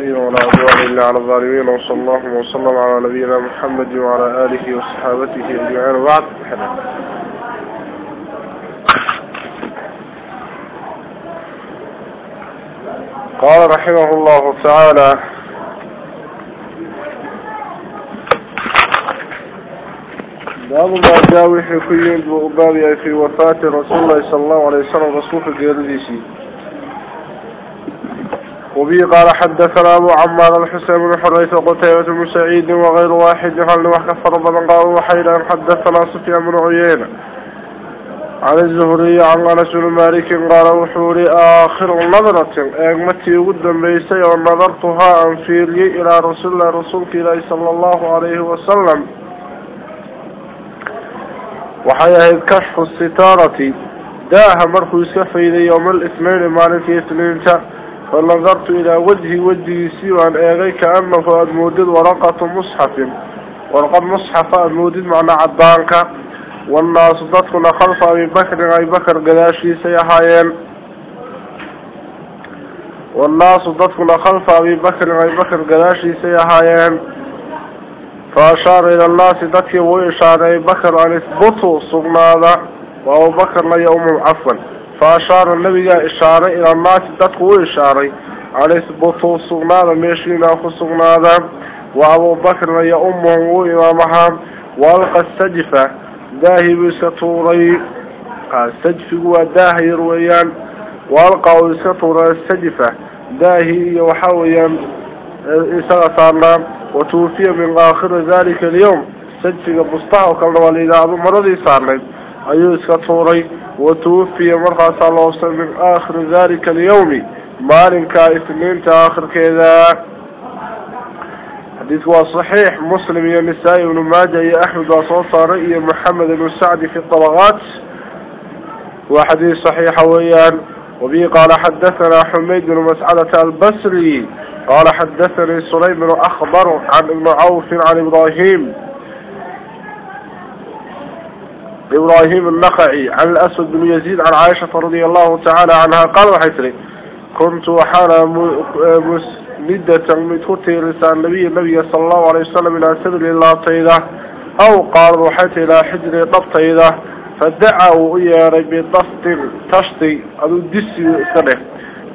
الرحيم ولا عدوان إلا على الظالمين وصلى الله وسلم على نبينا محمد وعلى آله وصحابته أجمعين. وبعد قال رحمه الله تعالى باب ما جاوي حكيين بأبابي في وفاة رسول الله صلى الله عليه وسلم رسول الجيرديسي وبي قال حدثنا أبو عمار الحسين بن حريث وقتيبة بن سعيد وغير واحد هل وحكفر بن قال وحيدا حدثنا سفيان بن عيينة. عن الزهري عن أنس بن مالك قال وحوري آخر نظرة. أغمتي ودا بيسي ونظرتها أنفيري إلى رسول الله رسولك إليه صلى الله عليه وسلم. وحيا كشف الستارة. داها مركو يسكفي يوم الاثنين مالك اثنين فنظرت إلى وجهي وجهي سوى أغي كأنه أدمودد ورقة مصحف. ورقة مصحف أدمودد معنى عدانك. والناس ضدكنا خلف أبي بكر أبي بكر قداشي سيحايين والناس ضدكنا خلف أبي بكر أبي بكر قداشي سيحايين فأشار إلى الناس ضدك وإشار أبي بكر أن اثبتوا صغنا وأبو بكر لا يوم عفوا. فأشار النبي إشارة إلى الناس تدقوا إشارة على إثبتوا صغنادا ميشينا خصغنادا وأبو بكر يا أمه وإمامها وألقى السجفة داهي بسطوري السجف هو داهي رويان. وألقى بسطور السجفة داهي وحويا إساءة وتوفي من آخر ذلك اليوم. سجفك بسطاه كالنوال إلى أبو مرضي صارنا أيو إسكتوري وتوفي مرقى صلى الله عليه وسلم من آخر ذلك اليوم. مال كاثنين تآخر كذا. حديث صحيح. مسلم يا نساء ابن ماجه يا أحمد وصوصى رأي محمد بن سعد في الطبقات. وحديث صحيح ويان وبه قال حدثنا حميد بن مسعدة البصري. قال حدثني سليم بن أخبر عن ابن عوف عن إبراهيم. إبراهيم النخعي عن الأسود بن يزيد عن عائشة رضي الله تعالى عنها قال وحيثري كنت وحانا مسندة متوتي رسال النبي النبي صلى الله عليه وسلم إلى سدر الله طيدة أو قال وحيت إلى حجر طيدة فدعوا إياري بضفط تشطي أدو دسي سنة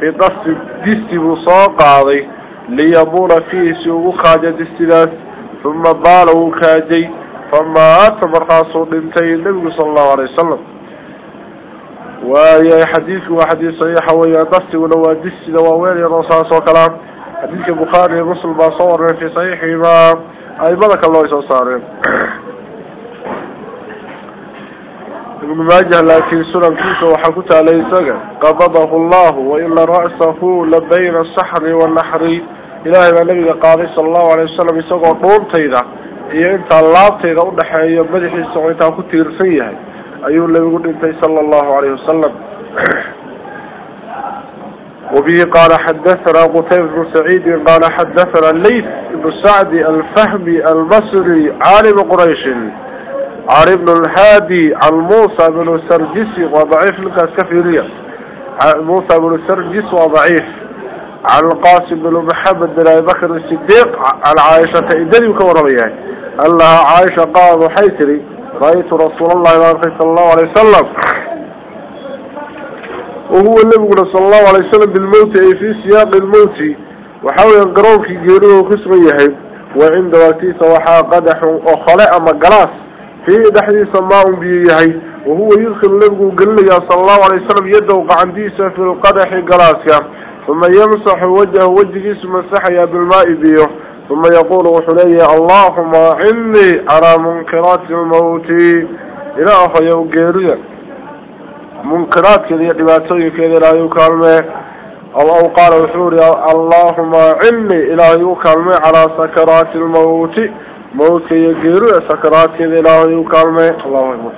بضفط دسي بصاق عضي ليبون فيه سيوغو خاجة دسي ثم بالوا كاجي فما أتى مرقاصه لنتي النبي صلى الله عليه وسلم. ويا حديث وحديث صحيح ويا دستي ونوادسي دواوين الرصاص وكلام. حديث البخاري مسلم باصور في صحيح ما أي ملك الله يسوصارين ابن ماجه لكن كيسة وحكوت عليه سجن. قبضه الله وإن رأسه لبين السحر والنحر. إلهي ما نبي قاضي صلى الله عليه وسلم يسوق طول تيدا. Iyo intaa laabtayda u dhaxeeyo oo intaa ku tiirsan yahay ayuu nabigu dhintay sala allahu calayhi wasalam وبه قال حدثنا قتيبة بن سعيد قال حدثنا الليث بن سعد الفهمي المصري عالم قريش عن ابن الهادي عن موسى بن سرجس وضعيف الكافرية موسى بن سرجس وضعيف عن القاسم بن محمد بن بكر الصديق عن عائشة إدري وكوربيها الله عائشة قال وحيتري رأيت رسول الله صلى الله عليه وسلم وهو اللي يقول صلى الله عليه وسلم بالموت أي في سياق الموت. وحاول ينقرون في جيروه خسريه وعند وقتيس وحا قدح وخلاء مقلاس في دحديث ماء بيهي وهو يدخل اللي قل لي صلى الله عليه وسلم يده قعنديسة في القدح قلاسيا ثم يمسح وجهه وجهه ثم سحيا بالماء بيه. ثم يقول وحلي اللهم عني على منكرات الموت إلى أخي وقيريا منكرات كذي دباتي كذي لا يكالمه أو أو قال وحوري اللهم عني إلى يكالمه على سكرات الموت. موت يقيريا سكرات كذي لا يكالمه الله أكبر.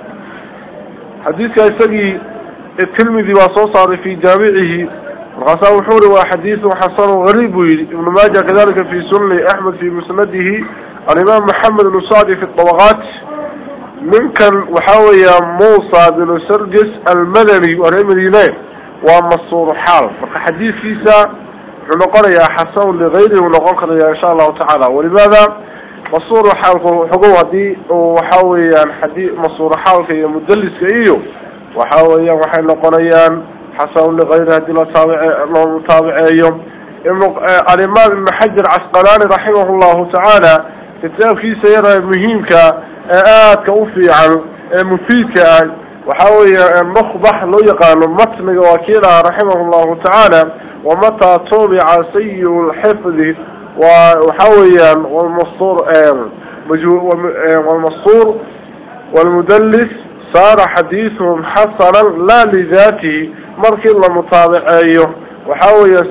حديث يسقي التلمذي وصوصار في جامعه مرخصا وحوري وحديث حسن غريب ابن ماجه كذلك في سنة أحمد في مسنده. الإمام محمد بن صادي في الطبقات. من كان وحاوي موسى بن سرجس المدني والمدينين ومصور حال. فحديث كيسا ونقول يا حسن لغيره ونقول إن شاء الله تعالى. ولماذا؟ مصور حالك حقوة دي وحاوي حديث مصور حالك مدلس كإيو وحاوي وحي نقول حسن لغيره هدي الله تابع أيوم الإمام ابن حجر عسقلاني رحمه الله تعالى كتاب في سيرة مهمك آت كوفي عن مفيدك وحاوي مخضح لو يقال متن وكيلها رحمه الله تعالى. ومتى طبع سيء الحفظ. وحاويا والمصور والمصور والمدلس صار حديثهم حسنا لا لذاته. مركي الله مطابع أيوه وحاويا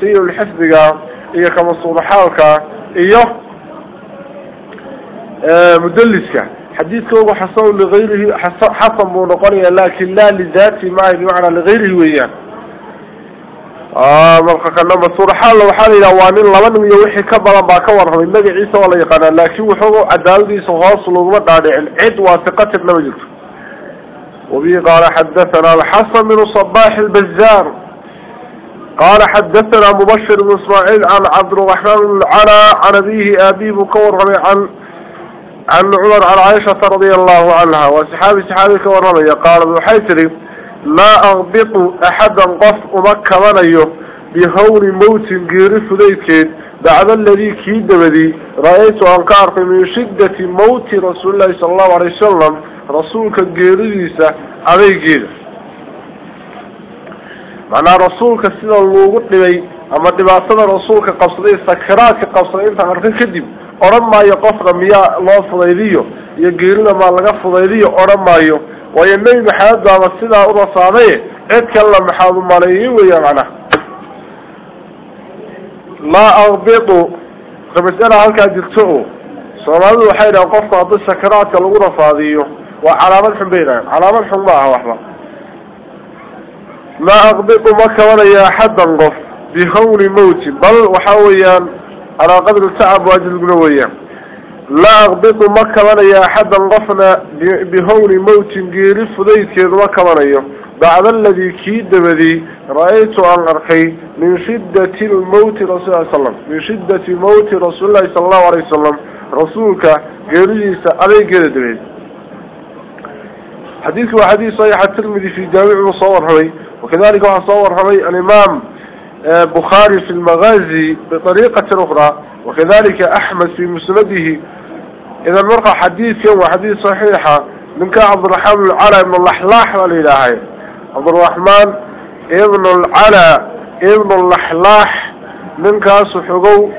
سيء الحفظ إيه كمصور حالك إيه مدلسك حديث كوغو حسن لغيره حسن بونقونيا لكن لا لذاته ما بمعنى لغيره ويان آه مرقا كان مصور حال وحال إلى وانين لمن يوحي كبرا باكور من نبي عيسى ولا يقنا لكن وحوه عدالدي سغاص لغمت على العد واثقة النبي وبه قال حدثنا الحسن من صباح البزار قال حدثنا مبشر بن إسماعيل عن عبد الرحمن العلا عن أبيه أبي بكور عن عن عمر عن عائشة رضي الله عنها وسحابي سحابي كورمي قال ابن حيثري لا أغبط أحدا قف أمكة منيه بهول موت غير فديتك بعد الذي كيد بدي رأيت أنكار من شدة موت رسول الله صلى الله عليه وسلم rasuulka geeridiisa adeygeeda macnaha rasuulka sida loogu dhibay ama dhibaatada rasuulka qabsaday sakaraadka qabsaday inta arka kadib odhan maayo qofna miyaa loo fudaydiyo iyo geerida maa laga fudaydiyo odhan maayo. Waayo nebi maxamed baaba sidaa rasaadaye cid kalena maxaad umaleeye weya macnaha. Laa akbidu masala halkaa jirto o soomaalidu waxay dhahan qofku haddii sakaraadka lagu rafaadiyo xun ma aha waxba laa arbitu ma kabanaya axadan qof bihawni mawti bal waxa weeyaan على قدر التعب وأجل القنوية لا أغبط مكة يا أحدا غفنا بهون موت قيرف فضيت كذا مكة بعد الذي كيد بذي رأيت أن أرخي من شدة الموت رسول الله صلى الله عليه وسلم. من شدة موت رسول الله صلى الله عليه وسلم. رسولك قيريس علي قيرد حديث وحديث صحيح الترمذي في جامع مصور هوي وكذلك هو صور الإمام بخاري في المغازي بطريقة أخرى. وكذلك أحمد في مسنده. إذا مرقى حديث يوم حديث صحيحة. من كان عبد الرحمن العلا ابن اللحلاح والإلهي عبد الرحمن ابن العلا ابن اللحلاح من كاس حقو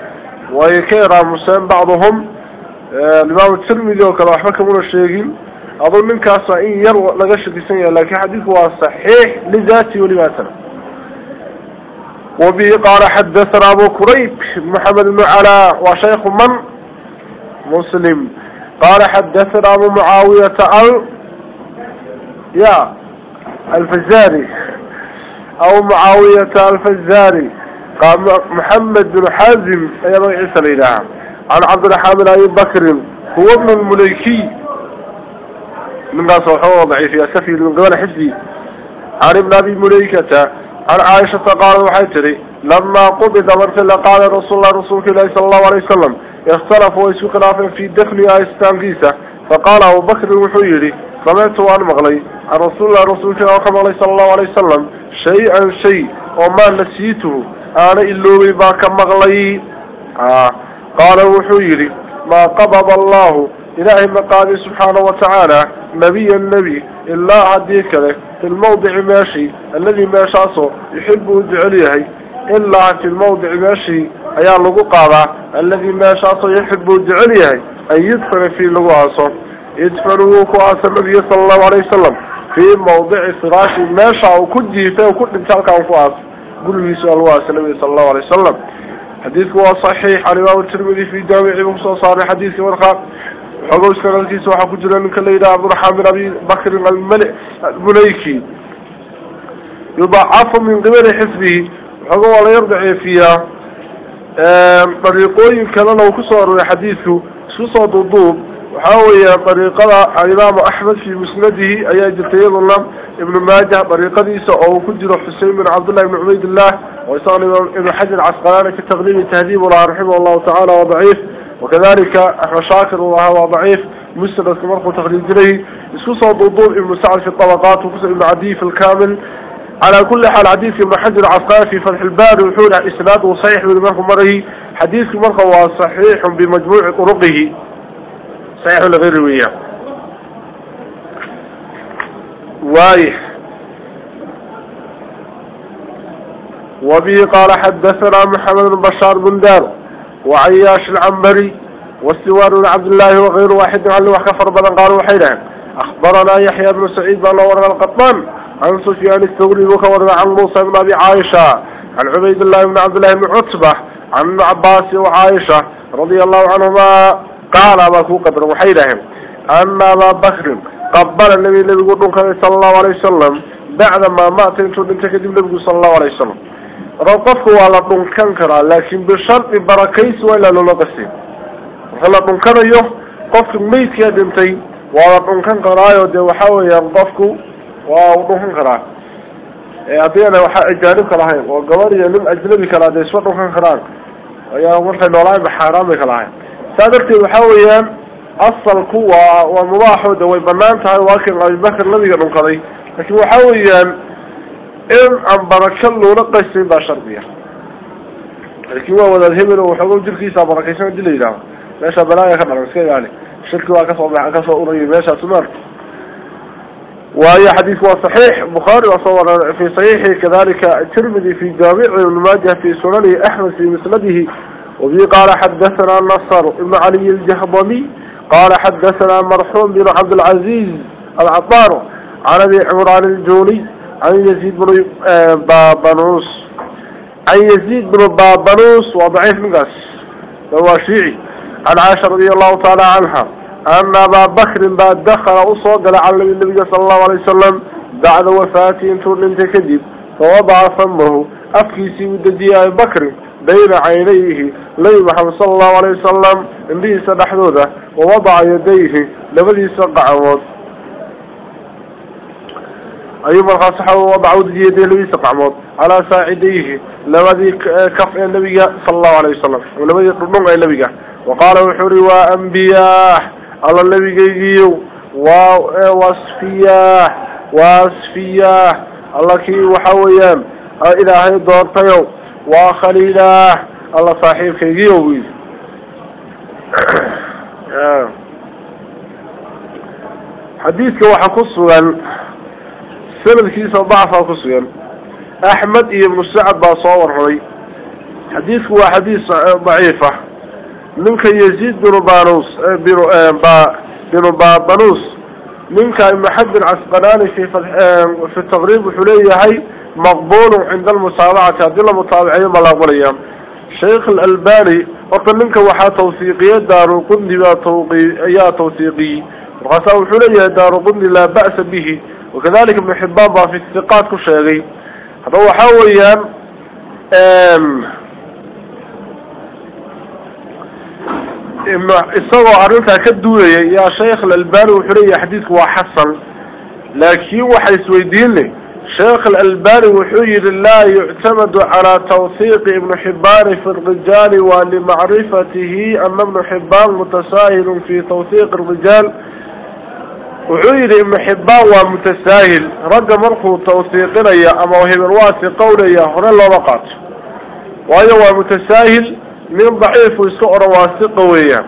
ويكيرا مسلم بعضهم. الإمام الترمذي وكذا أحمد من الشيخين. أظن من كاس إن يروى لغشة سنة لكن حديث هو صحيح لذاتي ولماتنا وبه قال حدثنا أبو كريب محمد بن علاء وشيخ من؟ مسلم. قال حدثنا أبو معاوية ال يا الفزاري. أو معاوية الفزاري. قال محمد بن حازم أيضا عيسى ليلها عن عبد الرحمن أبي بكر هو ابن المليكي. من قاس وحوه ضعيف يا سفير من قبل حزبي. عن ابن أبي مليكة. عن عائشة قال وحيتري لما قبض مرسل قال رسول الله رسول الله صلى الله عليه وسلم اختلفوا ويسو خلافا في دفن آيستان قيسة فقال أبو بكر الوحيري سمعت وأن مغلي. عن رسول الله رسول الله صلى الله عليه وسلم شيئا شيء وما نسيته. أنا إلوبي باك مغلي. آه. قال الوحيري ما قبض الله إلهي مقادي سبحانه وتعالى. نبي النبي إلا عديك له في الموضع ماشي الذي ماشاصه يحبه الدعليه إلا في الموضع ماشي أيا لغو قاضع الذي ماشاصه يحبه الدعليه أن يدفن في لغواسه يدفنه كواس النبي صلى الله عليه وسلم في موضع فراش ماشا وكل جيفه وكل انتالك عن كواس قل لي سؤال واس النبي صلى الله عليه وسلم. حديث هو صحيح الإمام الترمذي في جامع مصر صار حديث ورقة حقوش كرنتيس وحا كجرا من كليلة عبد الرحمن أبي بكر الملك المليكي يضعف من قبل حسبه حقوة لا يرضع فيها. طريقوين كان لو كسر حديثه. سوصة ضدوب. وحاول طريقة الإمام أحمد في مسنده. أي جلتين الله ابن ماجه طريقة ديسة. أو كجر حسين بن عبد الله بن عبيد الله. ويصال ابن حجر عسقلاني في التقديم التهذيب. الله رحمه الله تعالى وضعيف. وكذلك أحمد وهو ضعيف مسند كمرق تقليد إليه اسكسوا ضوضوب ابن سعد في الطبقات وكسر ابن عدي في الكامل. على كل حال حديث ابن حجر العسقلاني في فتح الباري وحول إسناده صحيح من مرق مره. حديث مرق هو صحيح بمجموع طرقه. صحيح لغير رويه وايح وبه قال حدثنا محمد بن بشار بن دار. وعياش العنبري والسوار بن عبد الله وغير واحد عنه وكفر بدن قالوا حينها أخبرنا يحيى بن سعيد بن ورغى القطان عن سفيان الثوري وكورنا عن موسى بن أبي عائشة عن عبيد الله بن عبد الله بن عتبة عن عباس وعائشة رضي الله عنهما قال أبا قدر وحيدهم أن أبا بكر قبل النبي يقول صلى الله عليه وسلم بعد ما مات انتو انت كدب النبي صلى الله عليه وسلم. رطفه على دنكان كرا لكن بشرط بركيس ولا للقسي فلا دنكان أيوه قفك ميت كي دنتي وعلى دنكان كرايو دي وحاوي ينطفك ودنكان كرا haddii ana waxaa ajaanib kala ahayn oo gabar iyo nin ajnabi kala dee isma dhunkan karaan ayaa markay noolaayba xaaraan bay kala ahayn saa darteed waxaa weeyaan asalku waa waa mubaaxo إن عن بركة لولا قيسين بشر بيها الكيوة وذا الهبل وحضور جركيسة بركة يسمى جليلة ماشا بلايا خبر مسكين يعني. شركة وكسوا بها كسوا أوري ماشا تمر وهي حديث صحيح مخاري وصور في صحيحه. كذلك ترمذي في جامع المماجه في سننه أحمد في مسنده. وفي قال حدثنا النصر ابن علي الجهبمي قال حدثنا مرحوم بن عبد العزيز العطار عن أبي عمران الجولي عن يزيد بن بابنوس عن يزيد بن بابنوس وضعيف مقاس هو شيعي. عن عائشة رضي الله تعالى عنها. أن أبا بكر بعد دخل أصوى على النبي صلى الله عليه وسلم بعد وفاته انتون انت كذب فوضع فمه أفكيسي وددي أبي بكر بين عينيه لي محمد صلى الله عليه وسلم. انبيه سنحذوذه ووضع يديه لبدي أيوب الخاصحة ووضع يديه لبدي سقعمود على ساعديه. لبدي كف النبي صلى الله عليه وسلم. ولبدي قرنون النبي. وقال وحوري وأنبياء. على النبي جيجيو. ووصفياه وصفياه الله كي وحويان. إلهي دورتيو وخليلاه الله صاحب كيجيو. ويل حديثك وحكسوغا سند كيسا ضعفا كسوغا أحمد ابن سعد باصور حري حديثك هو حديث ضعيفة. منك يزيد بن بانوس بن بانوس. منك حد العسقلاني في في التغريب وحليه هي مقبول عند المتابعة. هذه المتابعين ملاقوليا شيخ الألباني وقال منك وحا توثيقية دار القدن يا توثيقي. وقال وحليه دار القدن لا بأس به. وكذلك ابن حبان ضع في الثقات كل شيء. هذا هو حاوليا إما الصوا عرفت هكذا يا شيخ الألبان وحرية حديثك وحصل لكن واحد لي. شيخ الألبان وحرية لله يعتمد على توثيق ابن حبان في الرجال ولمعرفته. ان ابن حبان متساهل في توثيق الرجال ibnu xibbaan waa mutasaahil ragga markuu tawhiiqinaya ama hebel waasi qowlaya hore looma qaato waayo waa mutasaahil من ضعيف ويسكو رواسق قوية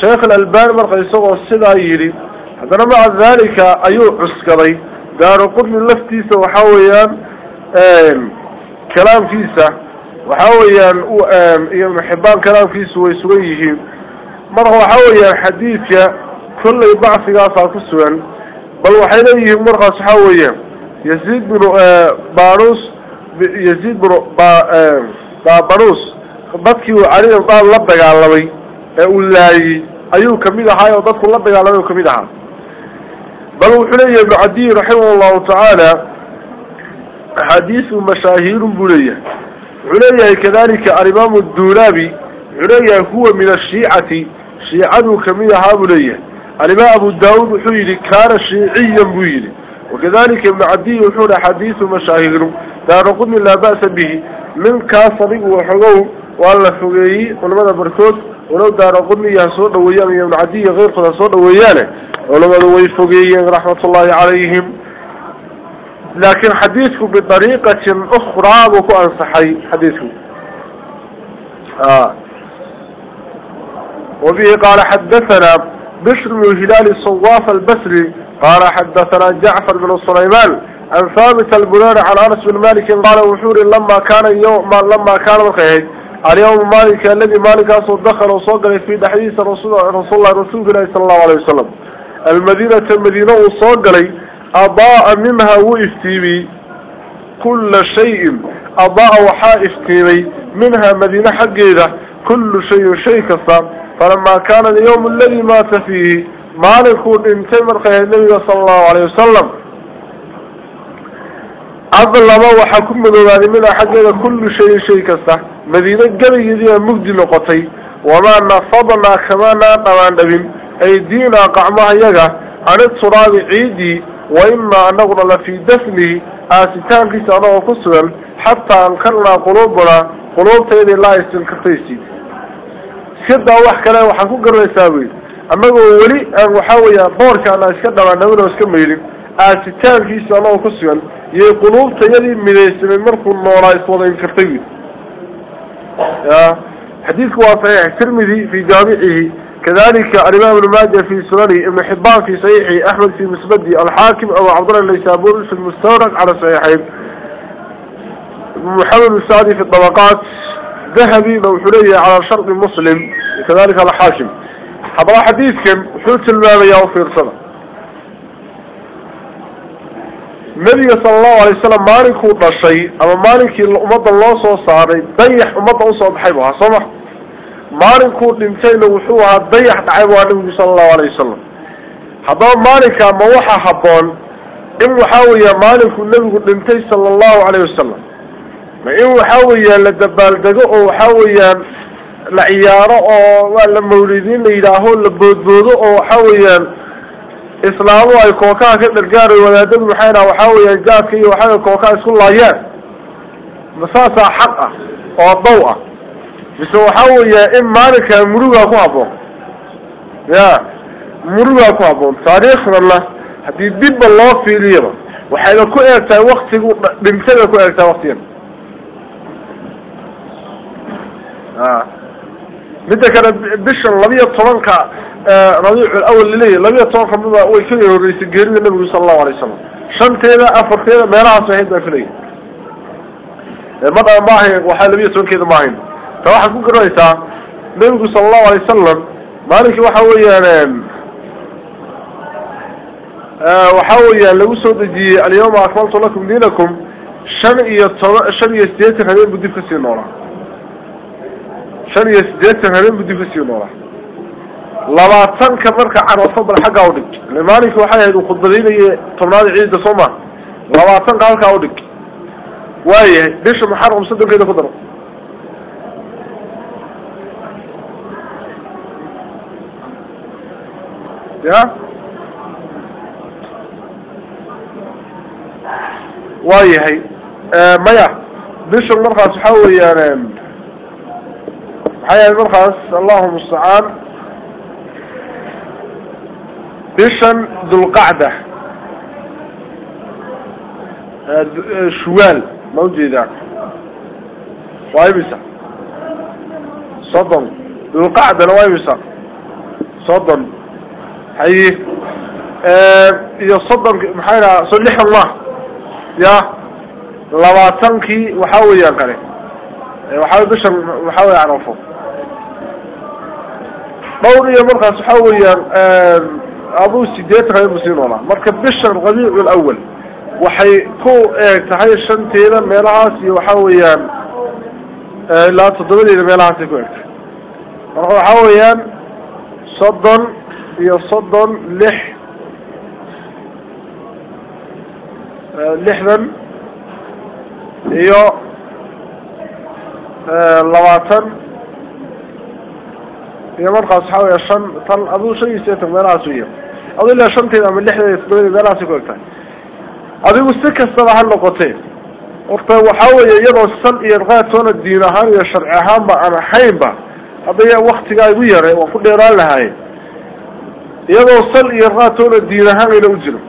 شيخ الألباني مرقى يسوق السدا يري هذا مع ذلك أيو عسكري. دار قرن اللفتيسة وحاويا كلام فيسة وحاويا إيام حبان كلام فيسة ويسويه. مرقى وحاويا حديثة كله يبعث في قصة بل وحيدا يهم مرقى صحاوية يزيد بن باروس يزيد بن با باروس بكي وعليه وضع اللبك على اللوي يقول لي أيوه كميدة حايا وضعك اللبك على اللوي وكميدة حايا بل وحيدا يبن عدي رحمه الله تعالى حديث مشاهير بلية علي كذلك الإمام الدولابي علي هو من الشيعة شيعة كميدة حايا الإمام أبو داود وحيري كان شيعيا بويري وكذلك ابن عدي وحول حديث مشاهير دار قم لا بأس به. من كاثر وحقه والله حقه ولماذا بركوت؟ ولو دار قم يهصد ويان ابن عبدي غير قصد ويانه ولماذا ويفقه رحمة الله عليهم؟ لكن حديثه بطريقة أخرى وكأن صحي حديثه. آه. وفيه قال حدثنا بشر بن هلال الصواف البصري قال حدثنا جعفر بن سليمان عن ثابت البناني عن أنس بن مالك قال وحور لما كان يوم لما كان مقعد. اليوم مالك الذي مالك أصد دخل وصقل في حديث رسول, رسول الله رسول الله صلى الله عليه وسلم. المدينة المدينة وصقل أضاء منها وافتيبي كل شيء أضاء وحا افتيبي منها مدينة حقيدة كل شيء شيء كثام فلما كان اليوم الذي مات فيه مالك انتمر قيه النبي صلى الله عليه وسلم. أظلم وحكم ذلك من حقيقة كل شيء شيء كسته مدينة قبل يديها مجد نقطي وما نفضنا كما ناقما نبين أيدينا قعمها يغا عن التراب عيدي. وإما أن نقول في دفنه. آسيتان في سنة وقصوا حتى أنكرنا قلوبنا. قلوب تيدي الله يستنكتيسي شدة واحد كلام وحنا كل جرب يساوي أما هو ولي وحا ويا بار كان شدة مع نور وسكم يلي أستان في سؤال وقصيان يقولون تجلي من اسم المرق النور على صوت الكرتي حديث وافي ترمذي في جامعه كذلك الإمام المادة في سنانه ابن حبان في صحيحه أحمد في مسبدي الحاكم أو عبدالله الليسابور في المستورق على صحيحه محمد السعدي في الطبقات ذهبي موحولية على شرط مسلم كذلك الحاشم هذا حديث كم حلت المالية وفي رسالة. النبي صلى الله عليه وسلم مالك ودشي أما مالك الامه الله سو صاري ضيح أمة سو بخيبها صح مالك دنتين وحوها ضيح دعيبها النبي صلى الله عليه وسلم. هذا مالك ما وحا حبون إن وحاويا مالك النبي دنتي صلى الله عليه وسلم. ما ان وحاويا لدبال دغو وحاويا لعياره أو ولا مولدين وحاويا kookaha ka dhargaaray wadaadadu maxayna waxaa weeyaan gaadka iyo waxaa kookaha isku laayaan masaasaa xaq ah oo daw ah mise waxaa weeya in maalinka murugaa ku habboon ya murugaa ku habboon taariikhdana haddii dibba loo fiiliyaba waxayna ku eegtahay waktigu dhintayba ku eegtahay waktigan midda kale bishan labiyo tobanka rabiicu awal laleeyahy labiyo tobanka mida way ka horeysay geerida nabigu sala allahu alay wasalam shanteeda afarteeda meelahaas ahayd baan filaya ma ma ahayn waxaa labiyo tobankeeda ma ahayn ta waxaad ku garanaysaa nabigu sala allahu alay wasalam maalinkii waxa weeyaan waxa weeyaan lagu soo dejiyey alyawma akmaltu lakum diinakum shan iyo toba shan iyo sideetan habeen buu dib kasii noolaa شن يسجد تهرم بدي في سيناء لباتن كمرك عن وصف الحق عودك لمالك وحياه وخضرين هي تمرد عيد الصومة لباتن قالك عودك وياه ليش محرم صدق كده خضر يا؟ وياه ما يا ليش المرخص حاول يا يعني رام حياة المرخص اللهم استعان بشن ذو القعدة. آه، آه، شوال موجودة ذاك وايبسا صدن ذو القعدة وايبسا صدن حي. إيه صدن محايرا صلح الله. يا لواتنكي وحاول يا قري آه، وحاول بشن وحاول يعرفه. قولي يا مرخص حاول يا أبو سديت غير مسلم أنا مركب بشر الغبي الأول وحي كو تحي الشنتي لما راسي وحاول لا تضربني لما راسي كويك مرخص حاول يا صدا يا صدا لح لحنا يا لواتن iyo markaas waxaa weya shan tan aduu shan iyo sideetan meelahaas weya adu ilaa shanteeda ama lixdeeda iyo toddobadeeda meelahaasay ku eg tahay adigu si kastaba ha noqotee horta waxaa weeye iyadoo sal iyo raatoona diin ahaan iyo sharci ahaanba aan ahaynba hadday waktigaa igu yaray waan ku dheeraan lahaye iyadoo sal iyo raatoona diin ahaan ayna u jiro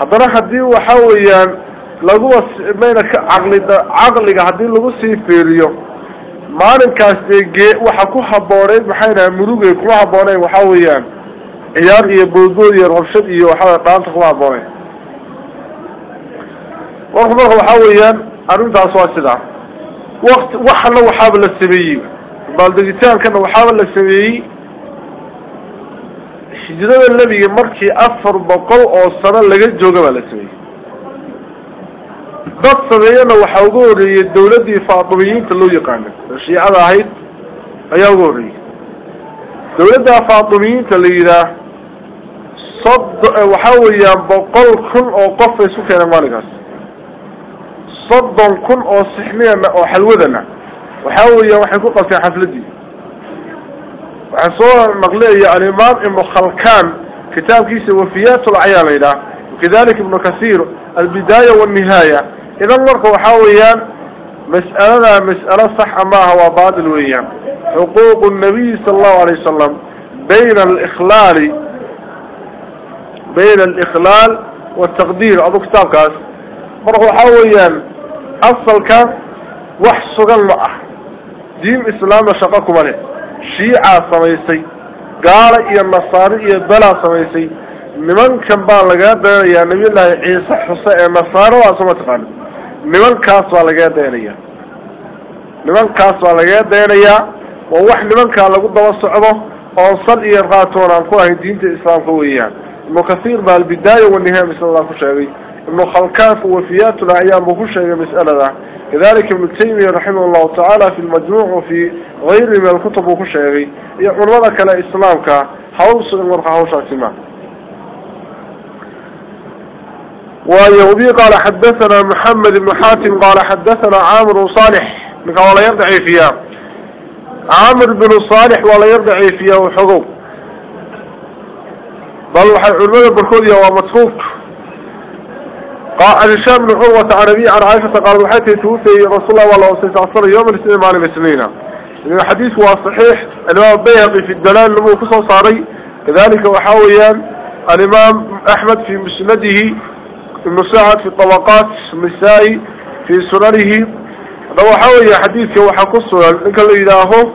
haddana haddii waxa maalinkaas dee gee waxa ku habooneyd maxay dhahay murugay kuma habbooneyn waxa weeyaan ciyaar iyo boodbood iyo rabshad iyo waxawey dhaanta kuma habbooneyn marka marka waxaa weeyaan arrintaas waa sidaa wati waxana waxaaba la sameeyey baaldegitaankana waxaaba la sameeyey hijrada nebiga markii afar boqol oo sano laga jooga baa la sameeyey dad sameeyana waxaa uga horreeyey dawladdii faatimiyiinta loo yaqaana shiicada ahayd ayaa uga horreeyey dawladda faatimiyiinta la yidhaah sod waxaa weeyaan boqol kun oo qof bay isku keeneen maalinkaas soddon kun oo sixniyana oo xalwadana waxaa weeyaan waxay ku qabteen xafladii waxaa soo naqliyaya alimaam ibnu khalkan kitaabkiisa wafiyaat lacyaa la yidhaah wakadalika ibnu kathiir albidaaya wanihaaya إذا مرق وحويا مسألة مسألة صح ما هو بعض الويان حقوق النبي صلى الله عليه وسلم بين الإخلال بين الإخلال والتقدير. أبو كتاب كاس. مرق وحويا أصل كان وحصق المأه دين إسلام شقكم عليه شيعة صميسي قال إيا النصاري إيا بلا صميسي لمن كان بالغا يا نبي الله عيسى حسين مسار واسمه تقال waa wax nimankaa lagu daba socdo oon sal iyo raatoon aan ku ahayn diinta islaamka weeyaan ibnu kathiir baa albidaaya wanihaaya masalada ku sheegay ibnu khalkaan fi wafiyaat lacyaan buu ku sheegay mas'alada kadalika ibnu taymiya raximah llahu tacaala fi lmajmuuc wafi gayri min alkutub buu ku sheegay iyo culamada kale islaamka haws marka hawshaasi ma ويهودي قال حدثنا محمد بن حاتم قال حدثنا عامر صالح. منك ولا يرجع فيها عامر بن صالح ولا يرجع فيها وحقوق. بل علماء بركوديا ومتروك قال عن هشام بن عروة عن أبي عن عائشة قال وحيث توفي رسول الله والله صلى وسلم يوم الاثنين معنى مسنين الحديث هو صحيح. الإمام البيهقي في الدلال لمو كسو صاري. كذلك وحاويا الإمام أحمد في مسنده. ابن سعد في الطبقات النسائي في سننه. لو حاول حديثك وحكسه لك اللي يداهو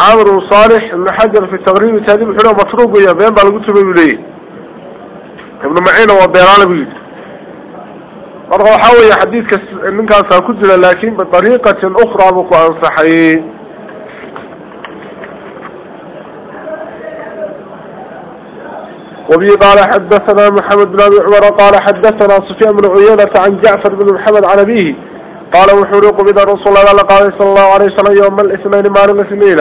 عامر صالح ابن حجر في التغريب التهذيب حلو مطروق يا بين بالقتب بليه ابن معين وبيران بيد مرة حاول حديثك إنك ساكدل لكن بطريقة أخرى بكو أنصحي. وبي قال حدثنا محمد بن أبي عمر قال حدثنا سفيان بن عيينة عن جعفر بن محمد عن أبيه. قال وحروق بنا رسول الله قال صلى الله عليه وسلم يوم الاثنين مال الاثنين.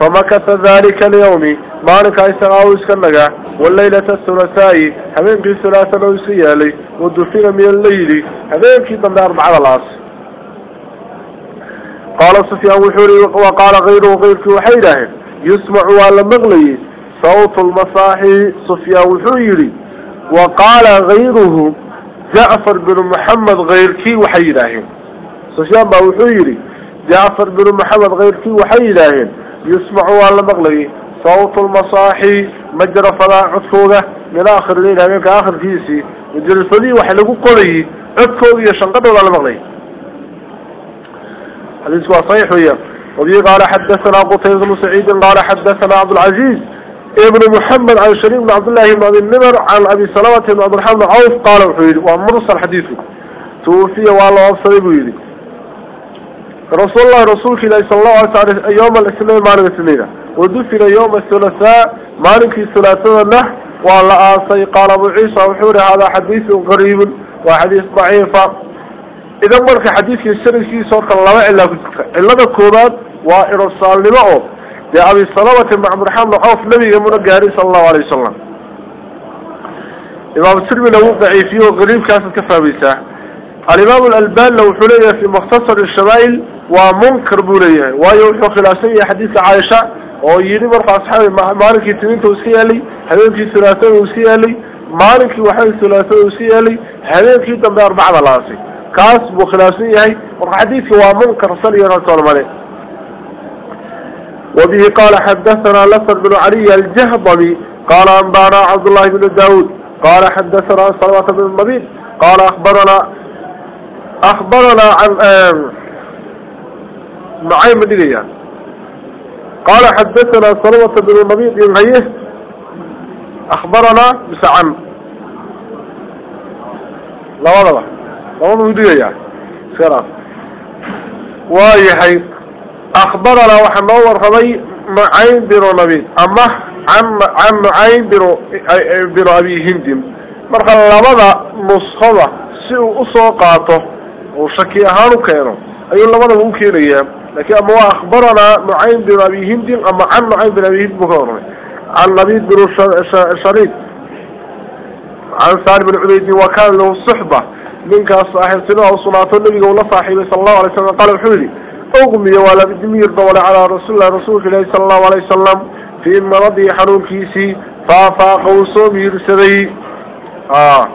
فمكث ذلك اليوم. مالك إسراء اسكنغا والليلة الثلاثاء. همين في ثلاثة نوسيالي ودفن من الليل. همين في ضمن أربعة العاص قال سفيان وحوري وقال غيره غيرك وحيده. يسمع على مغلي. صوت المصاحي سفيان وحيري. وقال غيره جعفر بن محمد غير كي وحيراهن سفيان با وحيري جعفر بن محمد غير كي وحيراهن يسمعوا على مغلي صوت المصاحي مجرى فلا عدكوغة من آخر الليل همينك آخر كيسي. مجرى الفلي وحلقوا قولي عدكوغة يشنقضوا على مغلي. حديث صحيح ويا وبي قال حدثنا قتيبة بن سعيد قال حدثنا عبد العزيز. ابن محمد عن شريف بن عبد الله بن النمر عن أبي سلمة بن عبد الرحمن عوف قال وحيد ومرسل حديثه. توفي والله أبصر بيدي رسول الله رسولك الله صلى الله عليه وسلم يوم الاثنين معنى الاثنين ودفن يوم الثلاثاء مالك الثلاثاء له والله آسي قال أبو عيسى وحوري هذا حديث غريب وحديث ضعيف. إذا مرك حديث السنة في صوت الله إلا إلا كوبات وإرسال لمعه. لأبي الصلاة مع عبد الرحمن نبي يمنى قاري صلى الله عليه وسلم. إمام السلمي له ضعيفي وغريب كانت كفابيسة. الإمام الألبان لو حلية في مختصر الشمائل ومنكر بولية. ويوحو خلاسية حديث عائشة. ويري مرقى أصحابي مالك يتنين توسكي لي حبيب في ثلاثين توسكي لي maalinkii waxay thulaasada iska yeelay habeenkii dambe arbacada la aasay kaas buu khilaafsan yahay marka xadiidka waa munkar sal iyo ratool male وبه قال حدثنا لسر بن علي الجهضمي قال أنبانا عبد الله بن داود قال حدثنا صلوة بن المبيد قال أخبرنا أخبرنا عن معين مدينة قال حدثنا صلوة بن المبيد غيه أخبرنا بسعن لا والله لا والله مدينة سلام وايحي أخبرنا وحنور رضي معين بن نبي. أما عن عن معين بن بن أبي هند. مرخ لبدا نصخة سوء سوقاته. وشكي أهانو كينو. أي لبدا ممكن أيام لكن أما أخبرنا معين بن أبي هند أما عن معين بن أبي هند عن نبي بن شريد عن سالم بن عبيد وكان له صحبة. منك صاحب سنة وصلاة النبي والله صاحبه صلى الله عليه وسلم. قال الحولي أغمي ولا بدمير دول على رسول الله رسول الله صلى الله عليه وسلم في مرضي حنون كيسي فافاق وصوم يرسدي آه.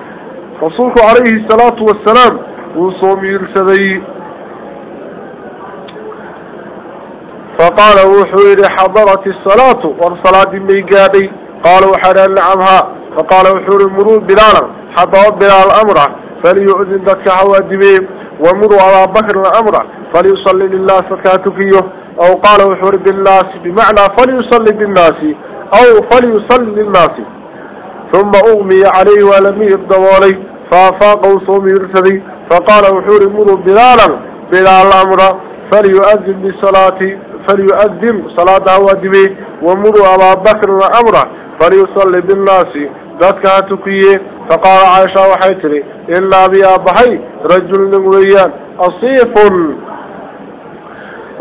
رسولك عليه الصلاة والسلام وصوم يرسدي فقال وحوير حضرت الصلاة والصلاة ميقادي قال وحنا نعمها فقال وحور مرور بلالا. حضر بلال أمره. فليؤذن ذلك حوادمين ومروا على بكر الأمر فليصلي لله سكاتكيه أو قال وحور بالناس بمعنى فليصلي بالناس أو فليصلي للناس. ثم أغمي عليه ولمي الضوالي فأفاق وصوم يرسدي فقال وحور مروا بلالا بلال الأمر. فليؤذن بالصلاة فليؤذن صلاة وادمي ومروا على بكر الأمر فليصلي بالناس ذاتك هاتكيه فقال عائشة وحيتري إلا بيا بحي رجل نمريان أصيف.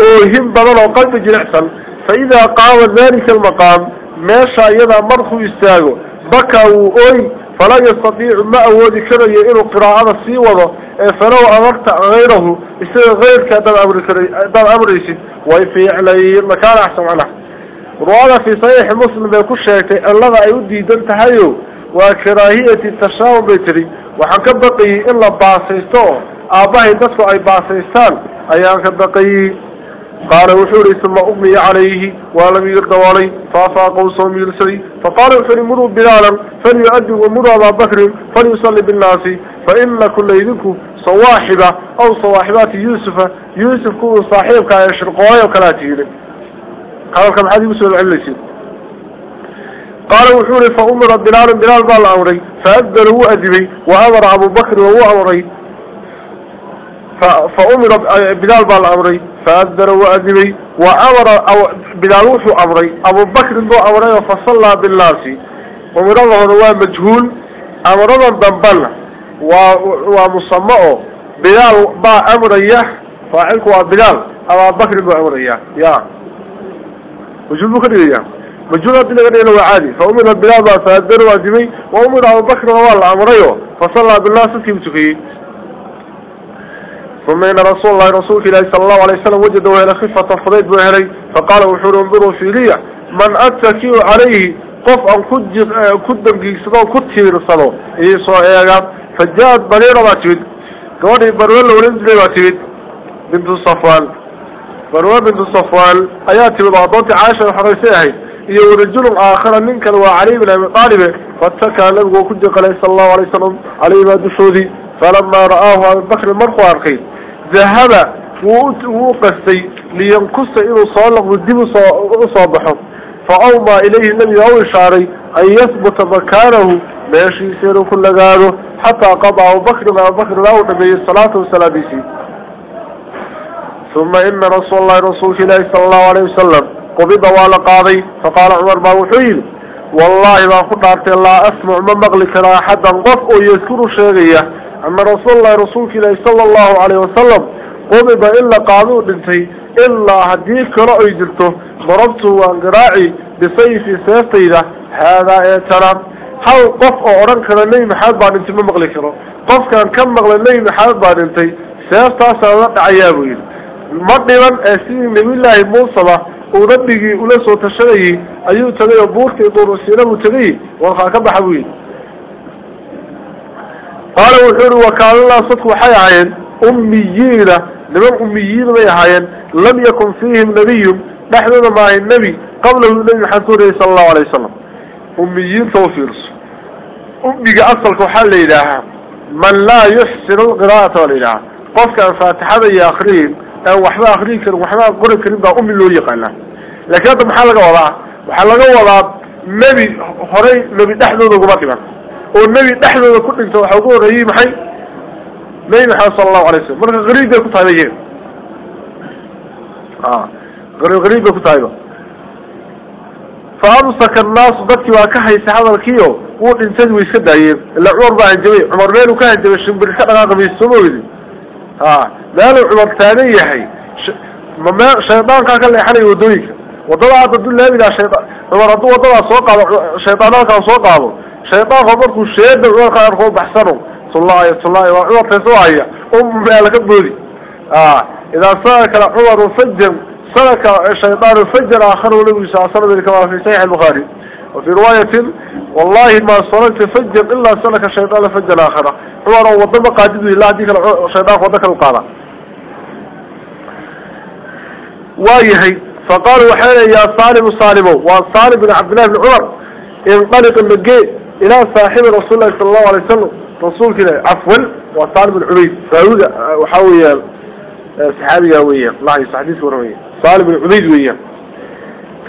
أوهم بدل وقلب جنحسا فإذا قام ذلك المقام ماشا يدا مرخو يستاغو بكى وأوي فلا يستطيع ما أودي كري إنه قراءة سيوضه فلو أمرت غيره يستطيع غير كدام أمر يسيد ويفي عليه مكان أحسن عنه روانا في صحيح مسلم بيكون شاكتي أن لغا يودي دنتهيو وكراهية التشاوم بيتري وحن بقي إلا باسيستو آباهي دسو أي باسيستان أيان كبقي قال وحوري ثم أمي عليه ولم يرد علي فأفاق وصوم يرسلي فقال وحوري مروا بلالا فليؤدي ومروا أبا بكر فليصلي بالناس فإن كل يدك صواحبة أو صواحبات يوسف يوسف كو صاحبك يشرقوا وكلاتين قال كم حد يسأل عليسي قال وحوري فأمر بلال بلال بال أمري فأذن هو أدبي وأمر أبو بكر وهو أمري فأمر بلال بال أمري فأذن هو أدبي وأمر بلال وحو أمري أبو بكر هو أمري فصلى بالناس ومر الله هو مجهول. أمر ضمبنا ومصمعه. بلال با أمريه فاعلك وبلال أبو بكر هو أمريه. يا. وجود بكر يا؟ مجهول هذا لغني عادي. فأمر بلال فأذن واجبي وأمر أبو بكر هو الأمريه فصلى بالله سكي بسكي ثم إن رسول الله رسول الله صلى الله عليه وسلم وجد وهي خفة فضيت بهري فقال وحور انظروا في لي من أتكي عليه قف أن كدم جيسدو كتير صلو إيه صائعا فجاءت بريرة باتبت قواني بروان لولنزل باتبت بنت الصفوان بروان بنت الصفوان آيات بضعضات عاشر حريسيهي يو رجل آخر منك كان وعلي بن أبي طالب فاتكى النبي وكنت قال صلى الله عليه وسلم علي ما دشودي فلما رآه بكر المرق وارقي ذهب وقصي لينقص إلى صالح ودب صابحه فأوما إليه النبي أو شعري أن يثبت مكانه ما يشي سير كل قاله حتى قضى بكر مع ما بكر له نبي الصلاة والسلام ثم إن رسول الله رسول الله صلى الله عليه وسلم قبض ولا قاضي. فقال عمر ما وحيل. والله ما قلت لا أسمع من مغلق لا أحدا قف يذكر شيئا أما رسول الله رسول الله صلى الله عليه وسلم. قبض إلا قاضي بنتي إلا هديك رأي جلته. ضربته وانقراعي بسيفي سيفتيده. هذا اعترام هل قف أوران كان لي بعد انت من مغلق قف كان كم مغلق لي بعد انت. سيفتاسا لك عيابين. مطلبا أسين نبي الله موصبة وربي ولا سو تشري ايو تغي بورتي دور سيره تغي وخا كبخوي قال وحور وكان الله صدق وحي عين أميين لمن أميين ما يحين لم يكن فيهم نبي نحن مع النبي قبله النبي حسوره صلى الله عليه وسلم أميين توفيرس أمي يا أو وحبا أخرين كان وحبا قرن كريم دا أمي اللي يقال لكن هذا محلق وضع. محلق وضع نبي هري نبي تحدث قبطبا والنبي تحدث كل انت وحضور هي محي. نبي محمد صلى الله عليه وسلم. مرة غريبة كنت هذا آه. غريبة كنت هذا. فأمسك الناس ضدك وكحي سحاب الكيو وإنسان ويسكدايين إلا عمر بقى الجميع عمر ميلو كان جميع شنبر كان غاقب يسموه ها مالو عمر ثاني يحي. ما شيطان كان اللي حالي ودويك. وضوء عبد الله بلا شيطان. عمر هدو وضوء سوق شيطانات كان سوق عبو شيطان خبركو الشيد عمر كان أرخو بحسنه. صلى الله عليه عليه وعمر تسوعي أم مالك بودي آه إذا سألك عمر وفجر سلك الشيطان فجر آخر ولو صلى الله كما في صحيح البخاري. وفي رواية والله ما صلت فجر إلا سلك الشيطان فجر آخر. هو وضم قادده إلا هديك الشيطان وذكر القارة. وايهي. فقالوا وحيلا يا صالم صالم وصالم بن عبد الله بن عمر انطلق النقي إلى صاحب رسول الله صلى الله عليه وسلم. رسول كده عفوا. وصالم بن عبيد فهود وحاوي صحابي هوية الله يسعديس ورويه طالب العبيد وياه.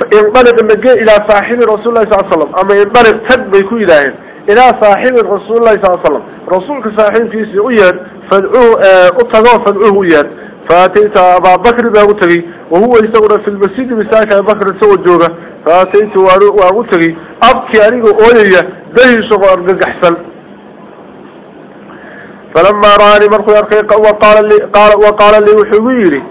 فانطلق النجاة إلى صاحب رسول الله صلى الله عليه وسلم. أما ينطلق تد بيكو إلهين إلى صاحب رسول الله صلى الله عليه وسلم. رسولك صاحب في سعيان فادعوه أطغوا فادعوه ويان فأتيت أبا بكر بأغتغي وهو يستغل في المسجد بساك أبا بكر سوى الجوغة. فأتيت وأغتغي أبكي أريد أولي دهي شغل أحسن. فلما رأني مرخو يرقيق وقال لي قال وقال لي وحويري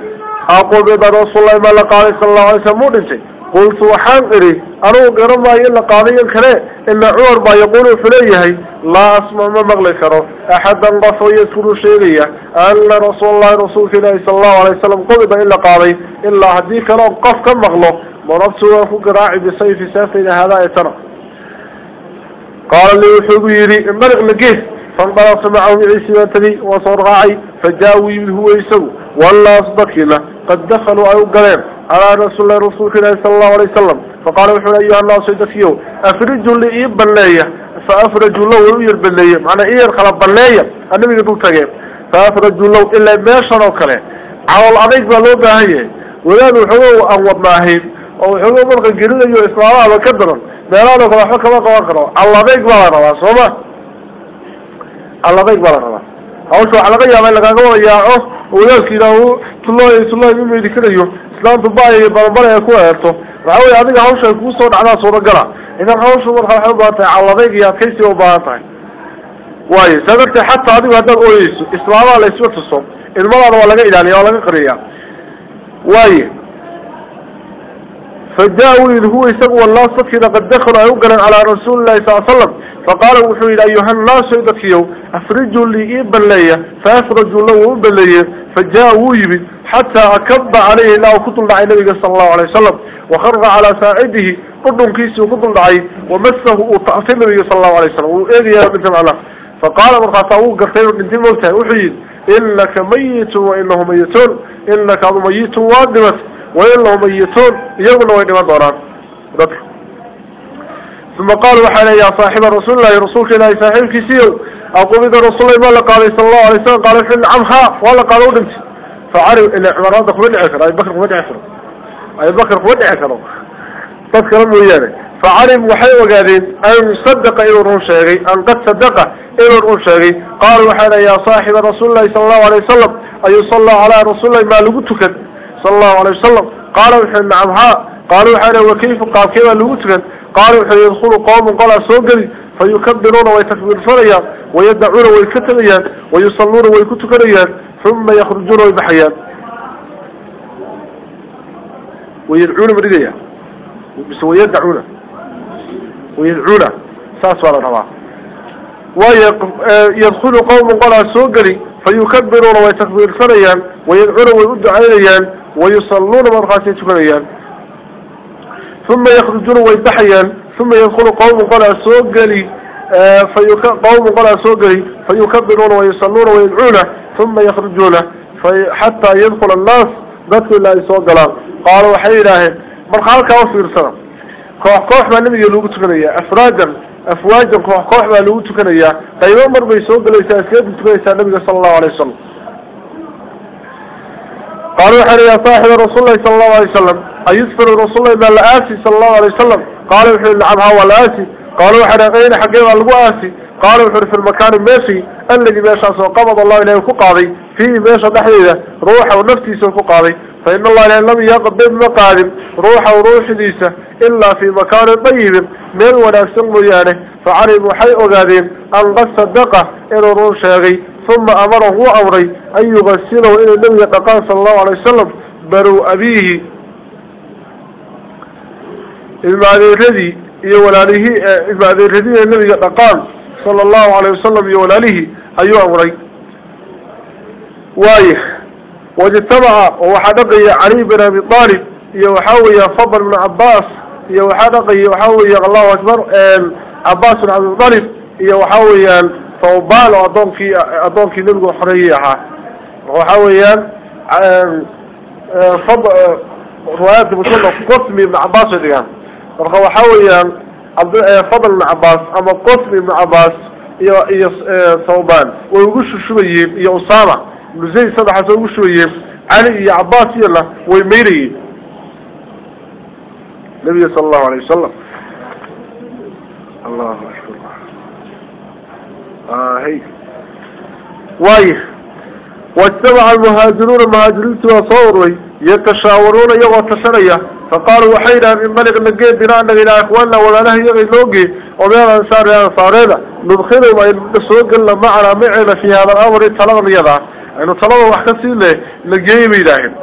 أقول بيضا رسول الله ما لقاضي صلى الله عليه وسلم قلت وحان إري أنو قرم ما يلا قاضي الكلاء إن عمر ما يقول فليه لا أسمع ما مغلي كرو أحدا قفو يذكر شيئية أن رسول الله رسول الله صلى الله عليه وسلم قبض إلا قاضي. إلا هديك لو قف كم مغلو مربته وفق راعي بسيف سافين هذا يترى. قال لي وحبيري انبلغ لقيه. فانطلقت معه عيسى وتبي وصرغعي فجاوي هو يسوي والله أصدقنا قد دخلوا أيو قليل على رسول الله رسول الله صلى الله عليه وسلم. فقال وحنا أيها الله سيدفيو أفرجوا لي بلية فأفرجوا له وير بلية معنى إير خلاب بلية النبي يقول تغير فأفرجوا له إلا ما شروا كله. على الأضيق بلو باهية. ولانو حقوق أنوض معهين أو حقوق مرقى قريدة يو إسلامها وكدرا ميلانو كما حكما كما قروا على الأضيق بلا روا صوما على الأضيق بلا روا hawsha waxa laga yaabaa in lagaaga wada yaaco walaalkiina uu tullooy tullooy u meedi karayo islaamtu baaya balbal ay ku waxa weeye adiga hawsha ay kugu soo dhacdaa suuragala idan hawshu marka waxay u baahan tahay calladayg iyo adkaysi u baahan tahay waayo saa darteed xataa adigu haddaad ooyeyso islaamaha la isma tuso ilmadaana waa laga ilaaliya waa laga qariyaa waaye فجاءوا هو يسقوا الله صدقنا قد دخلوا أيوقنا على رسول الله صلى الله عليه وسلم فقالوا وحويل أيها الناس يدكيو أفرجوا لي إبلية فأفرجوا له إبلية فجاءوا يبي حتى أكب عليه الله وكتل دعي النبي صلى الله عليه وسلم وخرج على ساعده قدن كيسي وكتل دعي ومسه وطعف النبي صلى الله عليه وسلم. وإذي يا بنت معنا فقال من خاصه قرتين بنت موتى وحيد إنك ميت وإنه ميتون إنك ميت وادمت وإنهم ميتون يغنوا وإنما دوران. ذكر ثم قال وحنا يا صاحب رسول الله رسولك الله صاحب كسيو أقول إذا رسول الله ما قال صلى الله عليه وسلم قال حل عمها ولا قالوا دمت فعرف إن عمران دخل عشر أي بكر خمد عشر أي بكر خمد عشر تذكر ويانا. فعرف وحي وقادين أن صدق إلى الرشاقي أن قد صدق إلى الرشاقي قال وحنا يا صاحب رسول الله صلى الله عليه وسلم أي صلى على رسول الله ما لقتك صلى الله عليه وسلم. قال وحنا نعمها قالوا حنا وكيف قال كيف لقتك قالوا يدخل قوم قال سوقري فيكبرون ويتكبر فريا ويدعون ويكتبيان ويصلون ويكتكريان ثم يخرجون ويبحيان ويدعون مريديا بس ويدعون. ويدعون ساس ولا روا ويدخل قوم قال سوقري. فيكبرون ويتكبر فريا ويدعون ويدعون ويصلون مرخاتي تكريان ثم يخرجون ويبحيان ثم يدخل قوم قال سوقلي آه قوم قال سوقلي فيكبرون ويصلون ويدعون. ثم يخرجون حتى يدخل الناس ذاتك الله يسوى قلال قالوا وحي إلهي. مرخالك وفير سنة كوح كوح ما نبي يلوغ تكنيا أفرادا أفواجا كوح كوح ما يلوغ تكنيا قيما مر بيسوى قلال يساسياد تكنيا النبي صلى الله عليه وسلم. قالوا حري يا صاحب رسول الله صلى الله عليه وسلم. أيسفر رسول الله ما لآسي صلى الله عليه وسلم؟ قالوا حري نعم هو لآسي قالوا حري غير حقيقة؟ لقوآسي قالوا حري في المكان الماشي الذي ماشى قبض الله إليه كقاضي فيه ماشى دحيده روح ونفسي سوف قاضي فإن الله لم يقدم مقادم روح وروح ديسة إلا في مكان طيب من ولا سميانه فعلموا حي أغادين أن قد صدقه إلى روح شاغي ثم أمره أمري أن يغسله إلى النبي قال صلى الله عليه وسلم برو أبيه. المعنى الذي يولاله المعنى الذي النبي قال؟ صلى الله عليه وسلم يولاله أي أمري وايه واجتمع وحدقي علي بن أبي طالب يوحوي فضل بن عباس يوحدقي يوحوي الله أكبر عباس بن عبد الطالب يوحوي ثوبان أدونكي أدونكي نلقو حريها وحويا فضل روايات مسلمة قسمي بن عباس ديان فضل بن عباس أما قسمي بن عباس iyo ثوبان ويقول شوية يا أسامة زي صدح سووا شوية علي يا عباس يلا ويميري النبي صلى الله عليه وسلم. الله أكبر. آه هي. وايه واتبع المهاجرون المهاجرين وصوروا يتشاورون يغو تشريا فقالوا وحينا من ملك نقيد بناء إلى إخواننا ولا نهي يغي لوقي ومن الأنصار يا أنصارنا ندخلهم أن نسوق لنا معنا معنا في هذا الأمر. طلب اليضع أنه طلب وحكسي له نقيم إلهي.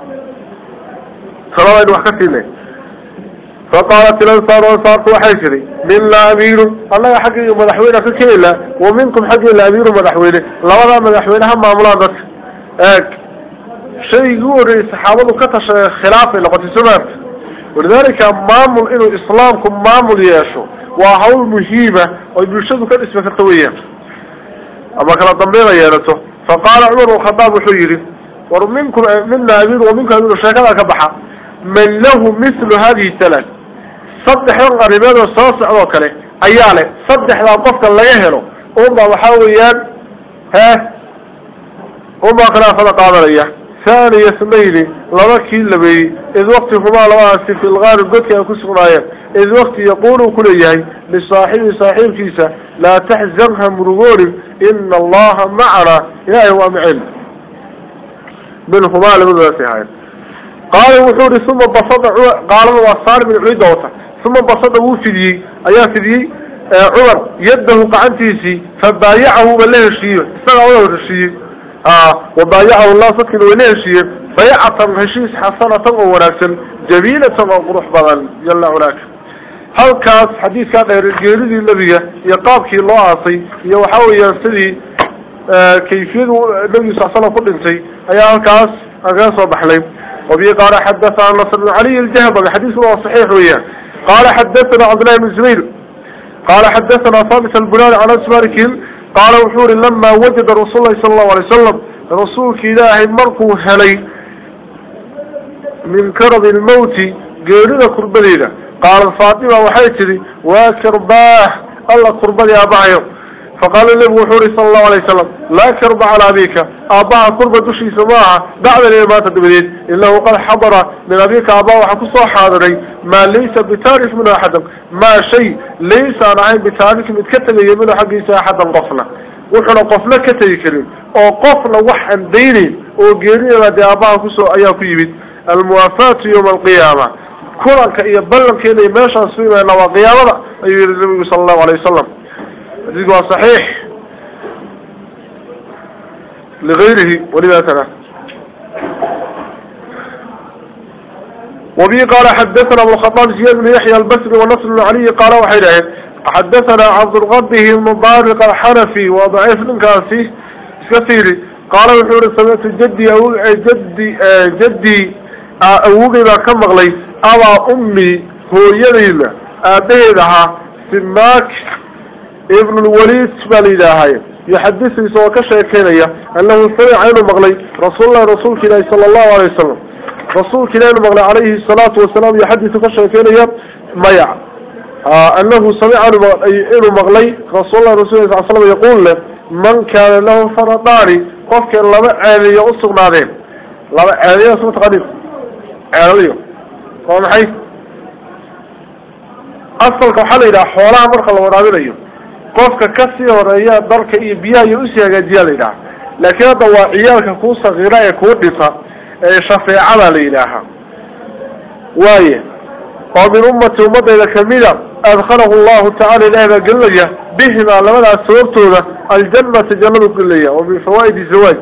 طلب وحكسي له فقالت الأنصار وأنصار وحيشري. من لا أمير. الله حقي مدحوينه ككيلة ومنكم حقي لا أمير مدحوينه لولا مدحوينه هم أملاضك اك شيء يقول صحابته كتش خلافه لقد سمعت. ولذلك مامل إنه إسلامكم مامل ياشو. وهول مهمة ويبلشدوا كان اسمه كالتوية أما كان الضمير يالته فقال عمر الخطاب حيري ومنكم منا أمير ومنكم أمير الشيكات كبحة. من له مثل هذه الثلاث صدح ينقى رماد والصاصع وكله أيالي صدح لا قفك اللي يهلو أمضى وحاويان ها؟ وما خلافة قادرية ثاني اثنين لذكي اللبي إذ وقت هما لواسي في الغار قدك يكسرنا إذ وقت يقول كل يهي لصاحب صاحب كيسة لا تحزنها مرغول إن الله معنا. يا هو معن منهما لمدرسي هاي قال وحوري ثم بصد قال وصار من عيدوته ثم بصد وفدي أيا فدي عمر يده قعنتيسي فبايعه بالله الشيء. استغى له الشيء. آه وبايعه الله صدق الوليشي. بيعة هشيس حسنة وناكسا جميلة وقروح بغل. يلا هناك هل كاس حديث كان الجيريدي النبي يقابك الله عصي. يوحاوي ينسدي آه كيفية النبي صلى الله عليه وسلم قل انتي. أيها الكاس أغاس وبحليم وبي قال حدثنا نصر بن علي الجهب. الحديث هو صحيح وياه. قال حدثنا عبد الله بن قال حدثنا ثابت البناني عن اسماركين قال وحور لما وجد رسول الله صلى الله عليه وسلم رسولك إلهي مركو هلي من كرب الموت قيلنا كربلينا قال فاطمة وحيتري وكرباه الله كربلي أبايو فقال النبي وحوري صلى الله عليه وسلم لا كرب على أبيك. أباها كربة دشي سماعة بعد الإماتة بليد إلا هو قد حضر من أبيك أباه وحكسه حاضري ما ليس بتارك من أحد. ما شيء ليس أنا عين بتارك متكتل يمين حقيسة أحدا قفنا وحنا قفنا كتي كريم. أو قفنا وحن ديني. وقيرين لدي أباه كسو أياكو يبيد الموافاة يوم القيامة. كرنك إيا بلن كيني ماشا سويما إنه قيامة أيها النبي صلى الله عليه وسلم. حديث صحيح لغيره ولذاتنا وبي قال حدثنا ابو الخطاب زياد بن يحيى البصري ونصر بن علي قال وحيده. حدثنا عبد الغضه المبارك الحنفي وضعيف كاسي كثير. قال وحور سمعت جدي أو جدي جدي أوغي ما كم مغلي أبا أمي هو يدينا أبيدها سماك ابن الوليد بالإلهي يحدث سوى كشيكينيا أنه سمع عين مغلي. رسول الله رسول كلا صلى الله عليه وسلم. رسول كلا مغلي عليه الصلاة والسلام يحدث كشيكينيا ميع. آه أنه سمع عين مغلي. رسول الله رسول الله صلى الله عليه وسلم يقول له من كان له فرطاني؟ قفك لما عالي يؤصق نادين لما عالي يؤصق تقديم. عالي ومحي أصلك حالي لا حولها مرخة الورابين qofka ka sii horeeya dalka iyo biyaha iyo usii hagaajiyaa la yidhaha laakiin hadda waa ciyaalka kuu sakiira ee kuu dhisa ee shafeecada la yidhaahaa waaye oo min ummati ummadayda kamida adkhalahu llahu tacala ilahi baa gelinaya bihimaa labadaas sababtooda aljanata jannadu gelinaya wa min fawaaidi zawaaj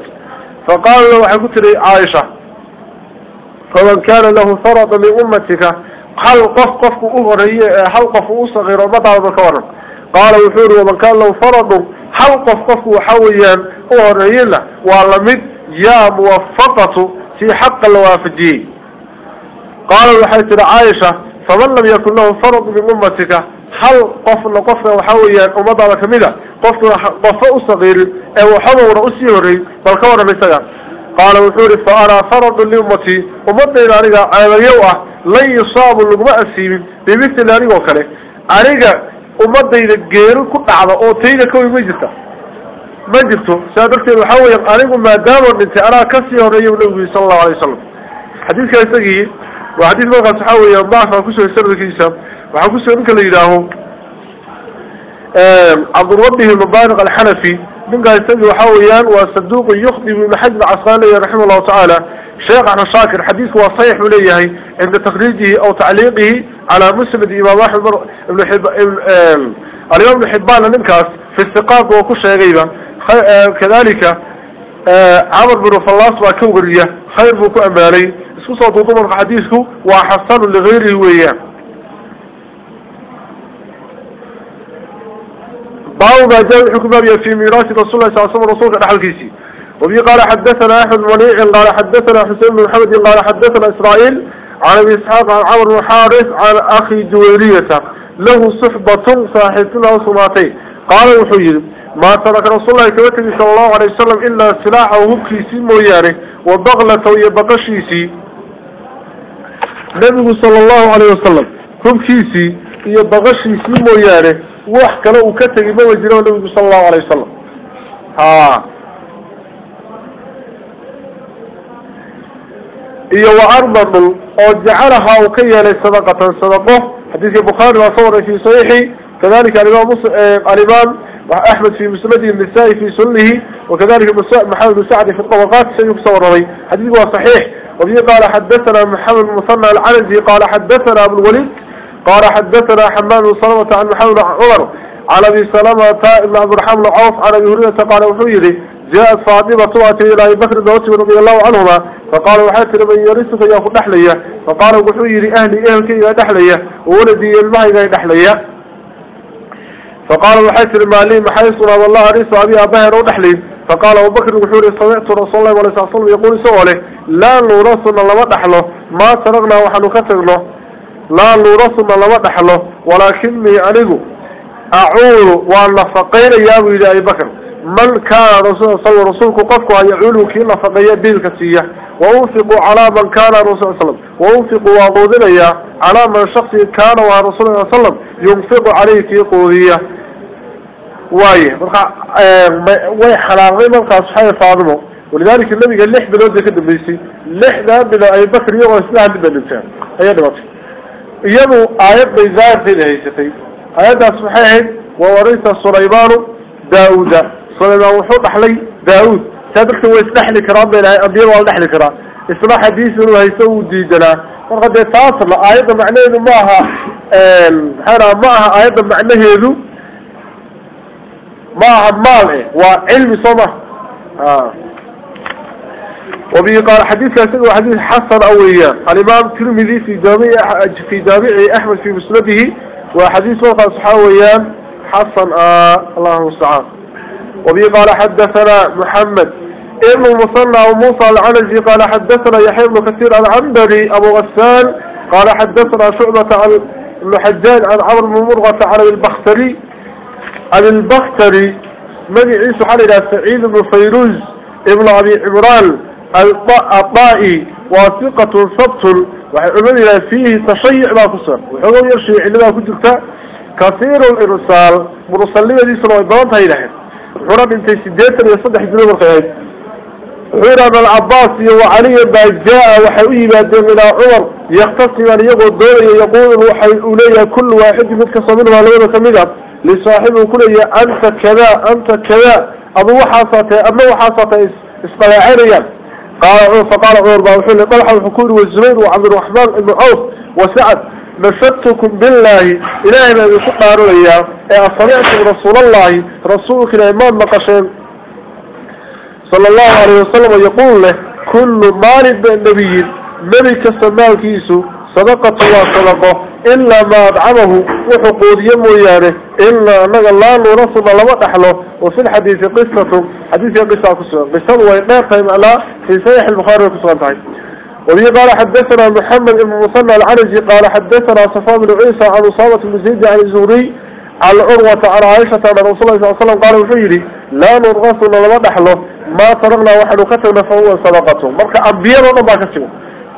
faqaala la waxay ku tiri caaisha faman kana lahu farada min ummatika hal qof qofku u horeeye hal qof u sakiiro ummadaada ka waran قال وحور ومن كان له فرض حلق فقف وحويا وريلا ولمد يا موفقة في حق الوافدين. قال وحيث عائشة فمن لم يكن له فرض من أمتك هل قفنا قفنا وحويا أمضى لكمدة قفنا قفاء صغير أو حضر أسيوري بل كون مثلا. قال وحوري فأنا فرض لأمتي أمضى إلى أنك على يوء لن يصاب اللقماء السيمين بمثل أنك وكله أنك ummadayda geeri ku dhacda oo tayda ka way ma jirta ma jirto saa darteed waxaa weya anigu maadaama dhintay anaa kasii horeeya nabigu sala allahu alay wasalam xadiidka isagii waa xadiis markaas waxaa weya dacfa kusoo sanadkiisa waxaa kusoo ninka la yidhaaho cabdurabi mubariq alxanafi ninkaa isagii waxaa weeyaan waa saduuq yukdi ibn xajm casqaan leeyahay raximah llahu tacaala sheekh axmed shaakir xadiidku waa saxiix buu leeyahay cinda takriijihi aw tacliiqihi على مسند إمام أحمد ابن حب الإمام ابن حبان نمكاس في الثقاب وكل غيبا كذلك عمر بن فلاس وكوغرية. خير بكو أمالي اسكسوا تضمن حديثه وحسن لغيره وياه. باب ما جاء الحكم في ميراث رسول الله صلى الله عليه وسلم رسول الله كيسي وبي قال حدثنا أحمد منيع قال حدثنا حسين بن محمد قال حدثنا إسرائيل عن ابي إسحاق عن عمر بن حارث عن أخي جويرية. له صحبة صاحبتنا وصماتي قال وحيد ما ترك رسول الله كبتني صلى الله عليه وسلم إلا سلاحه وكيسي مويانه وبغلة ويبقشيسي نبي صلى الله عليه وسلم كيسي يبقشيسي مويانه وحكى له كتب ما وجره النبي صلى الله عليه وسلم. ها iyo wa arbadul oo jacalaha uu ka yeelay sadaqatan sadaqo. Xadiiska bukhaari waa soo waray fi saxiixi. Kadalika alimaam alimaam أحمد في مسنده النسائي في سنه وكذلك محمد بن سعد في الطبقات سيكسر رضي حديث صحيح وفي قال حدثنا محمد بن مصنع العنزي قال حدثنا أبو الوليد قال حدثنا حمام بن سلمة عن محمد بن عمر على أبي سلمة بن عبد الرحمن العوف عن أبي هريرة قال وحيدي جاءت فاطمة وأتي إلى أبي بكر دوتي رضي الله عنهما فقال وحيت لمن يرثك يأخذ نحلية فقال وحيري أهلي أهلك يا نحلية وولدي المهي يا نحلية فقال وحيت المالي محيصنا والله أريس أبي أباهر ونحلي فقال أبو بكر وحوري سمعت رسول الله الله عليه وسلم يقول سؤاله لا نورثنا لما نحله ما ترغنا وحن كتغنا لا نورثنا لما نحله ولكني أنه أعول وأن فقير يا أبي بكر. من كان رسول صلى رسولك قفك يعولوا كينا فقيا بيلك سيح وأنفقوا على من كان رسول صلى الله عليه وسلم. وأنفقوا وضوذنيا على من شخص كان ورسول صلى الله عليه وسلم ينفق عليه في قوذية واي. واي حلاغي من قاس فاضمه ولذلك النبي قال لح بلوزة كده بيسي لح ده بلا أي بكر يوم اسمها بلوزة أي دمتك يبو آيات بيزاير في الهيستي. آيات أصبحين ووريث سليمان داود سليمان وحود أحلي داود. سابقت هو يسنحلي كرام بين أبيه والنحلي كرام اسمع حديث إنه هيسوي ديدنا وقد يتواصل أيضا معناه معها حنا معها أيضا معناه هذو معها مال وعلم صمح آه. وبه قال حديث كاسد حديث حسن أويا الإمام الترمذي في جامع في جامع أحمد في مسنده وحديث وقال صحاويا حسن آه الله المستعان. وبه قال حدثنا محمد ابن المصنع وموسى العنزي قال حدثنا يحيى بن كثير العنبري أبو غسان قال حدثنا شعبة عن ابن حجاج عن عمرو بن مرغة عن البختري. عن البختري مجي عيسو حالي سعيد بن فيروز ابن أبي عمران الطائي واثقة ثبت وعمل فيه تشيع ما كسر وحضر يرشيع لما كنت كثير الإرسال مرسلين دي سنوات بلانتها إلهي حرى بنتي سديتا يصدح الدنيا الخير حرى العباس وعلي با جاء وحوي من عمر. يختصم أن يقول دوري يقول وحي أولي كل واحد منك صمين وعليه كمدة لصاحبه كل أنت كذا أنت كذا. أبو حاصته أبو حاصته اسطلاعيا قال فقال عمر بن حل طلحة الحكور والزبير وعبد الرحمن بن عوف وسعد نشدتكم بالله إلهي ما يسقى رؤيا أصنعتم رسول الله رسولك الإمام نقشين صلى الله عليه وسلم يقول له كل مال النبي نبي كسمال كيسو صدقة الله صدقة إلا ما أدعمه وحقود يمويانه إلا أنك الله نرسل لما نحله وفي الحديث قصة حديث قصة قصة قصة وإنها على في سيح البخاري وقصة وبه قال حدثنا محمد بن مصنع العنجي قال حدثنا صفان بن عيسى عن أصابة بن عن الزهري على الأروة على عائشة عن رسول الله صلى الله عليه وسلم قال لا نرغس لما نحله ما ترغنا وحن كتبنا فهو صدقته. مركا أنبياء وما كتبه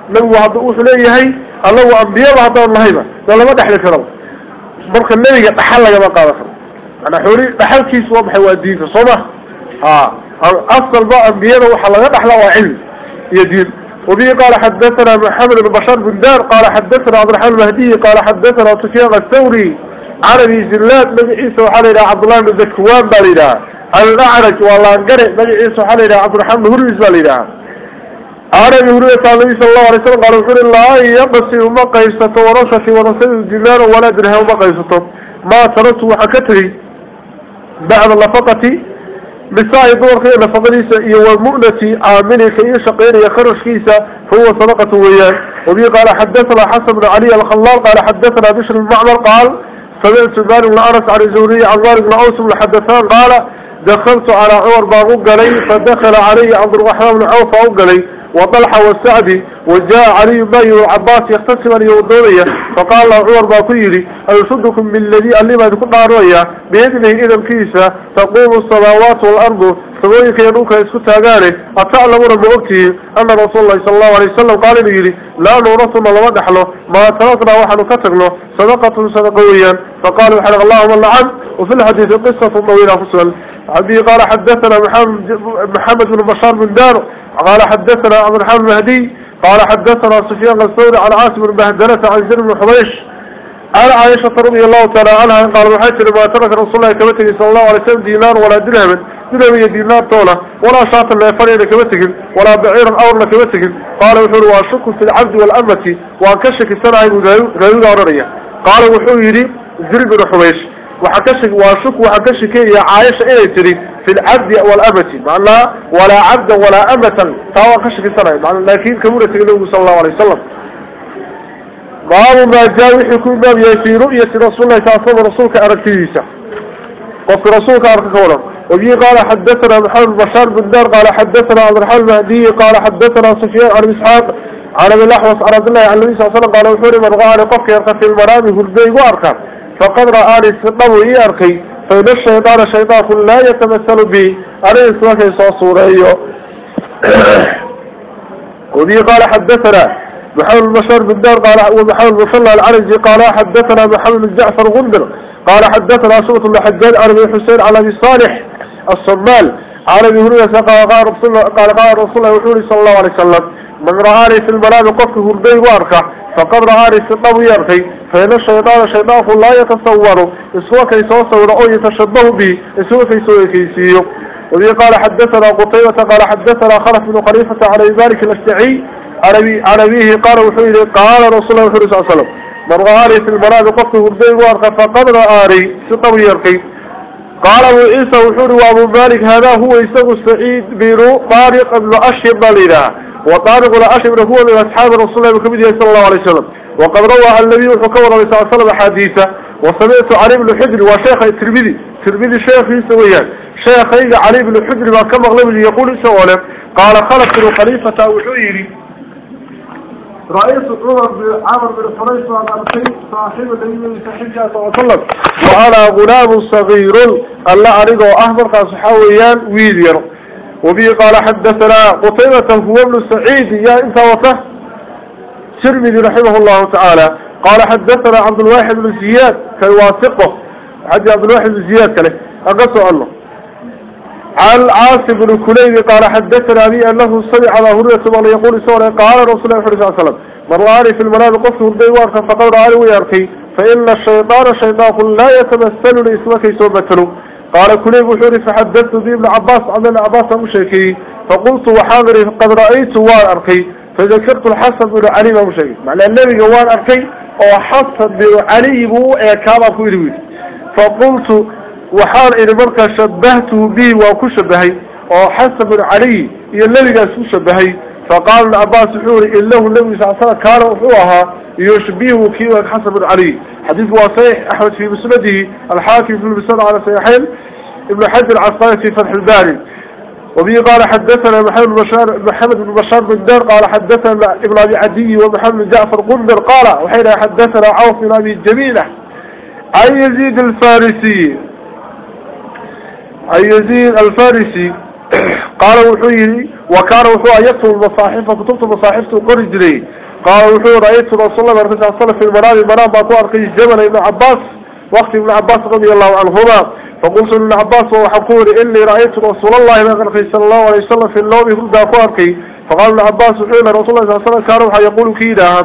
نبو هذا أوحليه هي الله أنبياء وهذا الله هيبا لما نحل كرم مركا النبي تحل كما قال أنا حوري تحل كيس وضح وادين صمح آه. أصل بقى أنبياء وحل نحل وعلم. يدين وبه قال حدثنا محمد بن بشار بن دار. قال حدثنا عبد الرحمن المهدي. قال حدثنا سفيان الثوري. عربي زلات عيسى وحليل عبد الله بن ذكوان باليدا الأعرج والله انقرئ عيسى وحليل عبد الرحمن هرمز باليدا عربي هرمز النبي صلى الله عليه وسلم قال وحول الله يقصي وما قيسته ورشة ورسل الدينار ولا درهم وما قيسته ما تركت وحكتري بعد اللفقة بساعي دور خير لفضليسة إيه والمؤنة عاملي كي شقين يخرج كيسة فهو صدقة وياه. وبي قال حدثنا حسن بن علي الخلال قال حدثنا بشر المعمر قال سمعت بان بن أرس عن الزوري عن ذلك بن أوسم لحدثان قال دخلت على عمر باغوق لي فدخل علي عبد الرحمن بن عوف أوق لي وطلحة والسعدي وجاء علي بن وعباس يختصم اليودورية فقال له عمر باطيري أيصدكم من الذي ألم أن كنا رؤيا بإذنه إذا كيسة تقوم السماوات والأرض سمويك ينوك يسكت هذاني أتعلمون بوقته أن رسول الله صلى الله عليه وسلم قال لي لا نورثنا لما نحله ما تركنا وحن كتغنا صدقة صدقويا فقال وحن اللهم لعن وفي الحديث قصة طويلة فصل عبي قال حدثنا محمد بن بشار بن دار قال حدثنا عبد الرحمن المهدي قال حدثنا سفيان الثوري عن عاصم بن بهدلة عن زر بن حبيش عن عائشة رضي الله تعالى عنها قال وحيث لما ترك رسول الله كمته صلى الله عليه وسلم دينار ولا درهم درهم دينار طولة ولا شاط لا يفرين كمته ولا بعير أورنا كمته قال وحور واشك في العبد والأمة وانكشك السنة غير عررية قال وحور يري زر بن وحكشك وأشك وحكشك يا عائشة إلي تري في العبد والأمة. معنى ولا عبد ولا أمة فهو كشك سنة معنى لكن كمورة النبي صلى الله عليه وسلم. باب ما جاء وحكم باب في رؤية رسول الله وسلم رسولك أركتيسة. وفي رسولك أركتونا وبي قال حدثنا محمد بشار بن دار قال حدثنا عبد الرحمن المهدي قال حدثنا سفيان عن إسحاق عن ابي الأحوص عن عبد الله عن النبي صلى الله عليه وسلم قال وحوري من غار قفك يرقى في المرام هردي وأركب. فقد رآني السطب يرقي فإن الشيطان الشيطان لا يتمثل به. عليه الصلاة والسلام وبي قال حدثنا محمد البشر بن دار قال ومحمد المصلى العرجي قال حدثنا محمد بن جعفر غندر قال حدثنا سورة الحجاج عن ابي حسين على أبي صالح الصمال. على أبي هريرة قال قال رسول الله قال قال رسول الله صلى الله عليه وسلم من رآني في المنام قفك هردي واركه فقد رآني في الطب يرقي فإن الشيطان الشيطان لا يتصور كي صور أو يتشبه به اسوى كي كيسيه وذي قال حدثنا قطيبة قال حدثنا خلف بن خليفة على ذلك الاشتعي عربي عربيه قال وحيد قال رسول الله صلى الله عليه وسلم من رآني في المنام قفك هردي واركه فقد رآني في الطب يرقي قال أبو عيسى وحور وأبو مالك هذا هو يسوى السعيد بن طارق بن أشهب بالله وطارق الأشهر هو من أصحاب رسول الله محمد صلى الله عليه وسلم. وقد روى النبي وحكور عليه وسلم حديثة وسمعت علي بن حجر وشيخ الترمذي الترمذي شيخ سويان شيخ علي بن حجر ما كما غلب يقول سوالا قال خلق بن خليفة وحيري رأيت عمر بن عمر بن فريس وأركي صاحب النبي صلى الله عليه وسلم. وأنا غلام صغير. ألا أريد أحمر قاس ويدير. وبه قال حدثنا قتيبة هو ابن سعيد. يا إنت وصف ترمذي رحمه الله تعالى. قال حدثنا عبد الواحد بن زياد. كان واثقه عبد الواحد بن زياد كله. أقصوا الله. عن عاصم بن كليب قال حدثنا بي أنه سمع على هرية الله يقول سورة قال رسول الله صلى الله عليه وسلم مر علي في المنام قفه الديوان فقال علي ويركي فإن الشيطان الشيطان لا يتمثل لإسمك يسوبتله قال كليب وحوري فحدثت ذي ابن عباس عن ابن عباس مشيكي فقلت وحاضري قد رأيت وان أركي فذكرت الحسن بن علي مشيكي معنى النبي وان أركي وحسن بن علي بو كما كويروي فقلت وحال إن مركا شبهته به وكشبهي وحسن بن علي النبي قال شبهي. فقال ابن عباس حوري إنه النبي صلى الله عليه وسلم كان وحوها يشبهه بن علي. حديث وصيح أحمد في مسنده الحاكم في المسند على صحيحين. ابن حجر العصاني في فتح الباري. وبه قال حدثنا محمد بشار محمد بن بشار بن دار قال حدثنا ابن أبي عدي ومحمد بن جعفر قندر قال وحين حدثنا عوف بن أبي جميلة عن يزيد الفارسي؟ يزيد الفارسي قال وحيري وكان وحوى يكتب المصاحف كتبت مصاحفته قرجري قال وحوى رأيت رسول الله صلى الله وسلم في المنام المنام باكو أرقي جبل ابن عباس وقت ابن عباس رضي الله عنهما. فقلت ابن عباس وحقول إني رأيت رسول الله صلى الله عليه وسلم في النوم يقول باكو أرقي. فقال ابن عباس وحوى رسول الله صلى الله عليه وسلم كان يقول كيدا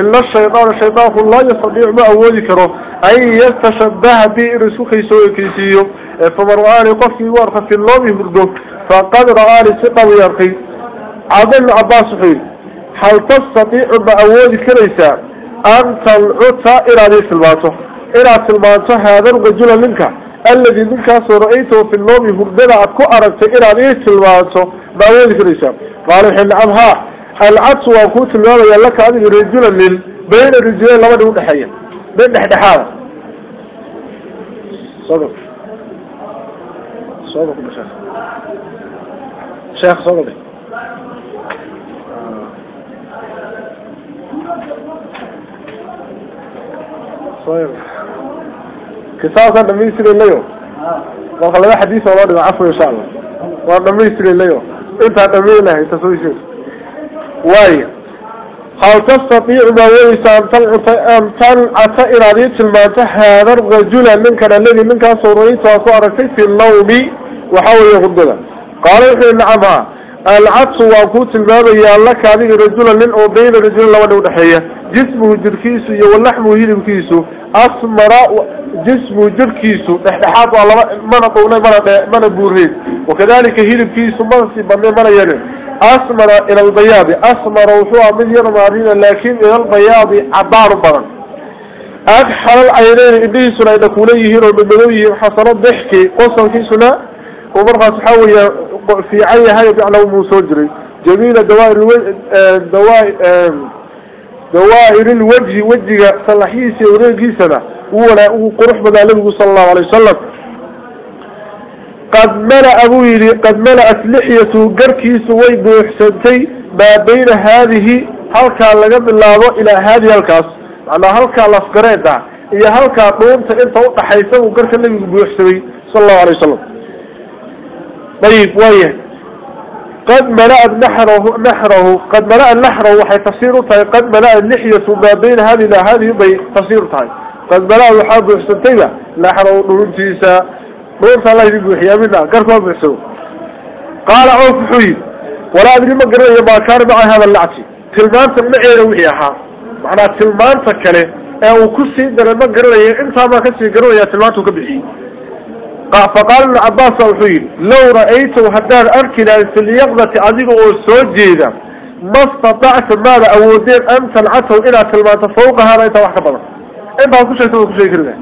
إن الشيطان الشيطان لا يستطيع ما أولي كره أن يستشبه برسوخ يسوي كيسيو فمرآني قفي وارخ في النوم يقول فقد رآني سقا ويرقي عبد عباس وحوى هل تستطيع بأول كريسة أن تلعط إلى ذي سلماته إلى سلماته هذا الرجل منك الذي منك سرأيته في النوم هردنا أتكو أردت إلى ذي سلماته بأول كريسة قال حين نعمها العطس وكوت المال يلك هذه الرجل من بين الرجلين لما نقول حيا بين حدحارة صدق صدق شيخ؟ شيخ صدق صاير كتابة دميسر الليو وقال لا حديث ولا دمع عفو إن شاء الله. ودميسر الليو انت دمينا انت سوي شيء واي. هل تستطيع ما ويسا أن تنعت إرادية الماتة هذا الرجل منك الذي منك صوريت وصارت في النوم وحاول يغضنا قال إن نعم العطس وقوت الباب يا لك هذه رجلا من أو بين رجل لو نحيه جسمه جركيسو واللحمه هيلبكيسو أسمر جسمه جركيسو. نحن والله من قونا من بورين وكذلك هيلبكيسو من سبنا من يرين أسمر إلى البياض. أسمر وحوى من يرمارين لكن إلى البياض عبار برن أكحل العينين إبليس لا يدكوليه وبمدويه حصل ضحكي قصة كيسنا ومرها تحوي في عيها يبيع موسوجري جميلة دوائر الدوائر دوائر الوجه وجه صلحيس ورقيسنا ولا قرح بداله صلى الله عليه وسلم. قد ملأ أبويري قد ملأت لحية قركيس ويد وحسنتي ما بين هذه هلكا لقد الله إلى هذه الكاس على هلكا لفقريتا هي هلكا قومت إنت وقع حيثا وقرك النبي بيحسبي صلى الله عليه وسلم. طيب ويه قد ملأ نحره نحره قد ملأ نحره وحي تصير طيب قد ملأ اللحية ما بين هذه إلى هذه بي تصير طيب. قد ملأ وحاب حسنتيبا نحره نورتيسا نورت الله يدي بوحيا منا قرفوا بحسو قال عوف حوي. ولا أدري ما قرأي ما كان معي هذا اللعتي. تلمانت المعير وحياها معنى تلمانت كله أو كسي دل ما قرأي انت ما كسي قرأي تلمانت وكبحي فقال ابن عباس الحين لو رأيته هدان أركنا في اليقظة عزيزه والسوجيدة ما استطعت ماذا أودين أن تلعته إلى كلمات فوقها رأيته واحدة بضا إنت هكو شيء تقول شيء كله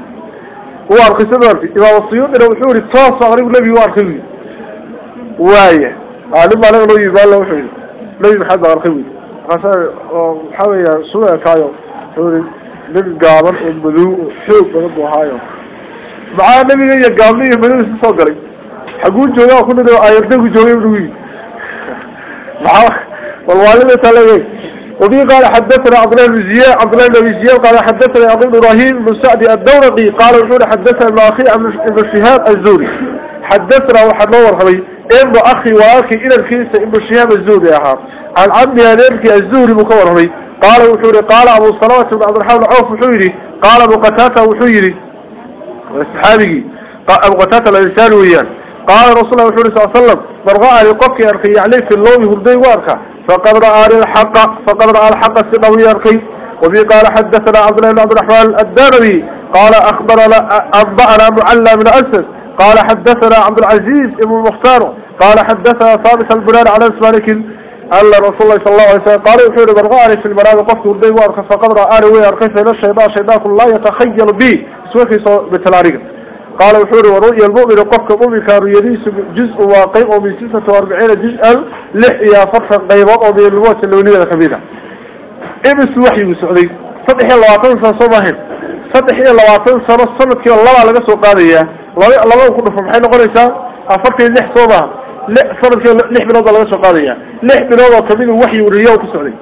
هو أرخي سنواتي إذا وصيون إنه وحوري التواصل غريب نبي وأرخي وايه عالم على نبي يبال له وحوري نبي محمد أرخي خاصة حاوية سوء كايو. نبي قابل ومدو حوق بغضو هايو maxaa nabiga iyo gaabli iyo madada soo galay xaguu joogaa kuna ayardagu joogay bui maxaa walwaalida tale وبي قال حدثنا عبد الله بن عبد الله بن قال حدثنا أبو إبراهيم بن سعد الدورقي قال وحول حدثنا ابن أخي ابن شهاب الزوري حدثنا وحد نور خلي ابن أخي وأخي إلى الكيسة ابن شهاب الزوري أها عن عمي أنيركي الزوري مكور خلي قال وحول قال أبو صلاة بن عبد الرحمن عوف وحولي قال أبو قتاتة وحولي الصحابي أبو قتاتة الإنسان ويان قال رسول الله صلى الله عليه وسلم مرغاء لقفك يرخي عليه في اللوم هردي واركا فقد رأى الحق فقد رأى الحق السنوي يرخي وبي قال حدثنا عبد الله بن عبد الرحمن الدارمي قال أخبرنا أنبأنا معلى من أسد قال حدثنا عبد العزيز ابن المختار قال حدثنا ثابت البلاد على اسمالك أن رسول الله صلى الله عليه وسلم قال يحير برغاني في المنام قفت وردي وارخ فقد رآني ويارخي فإن الشيطان شيطان لا يتخيل بي سوكي بالتلاريق قال وحوري ورؤيا المؤمن قفك مؤمن كان يديس جزء واقع ومن ستة وأربعين جزءا لحيا فرحا قيبات ومن الموت اللونية الكبيرة إبس وحي مسعودي صدح اللواتين سنة صباحين. صدح اللواتين سنة الصمت كي الله قصة قادية. الله يكون فمحين قريسا أفرتي لح صوبها صمت كي لح بنوضة على قصة قادية لح بنوضة كبير وحي ورياو تسعودي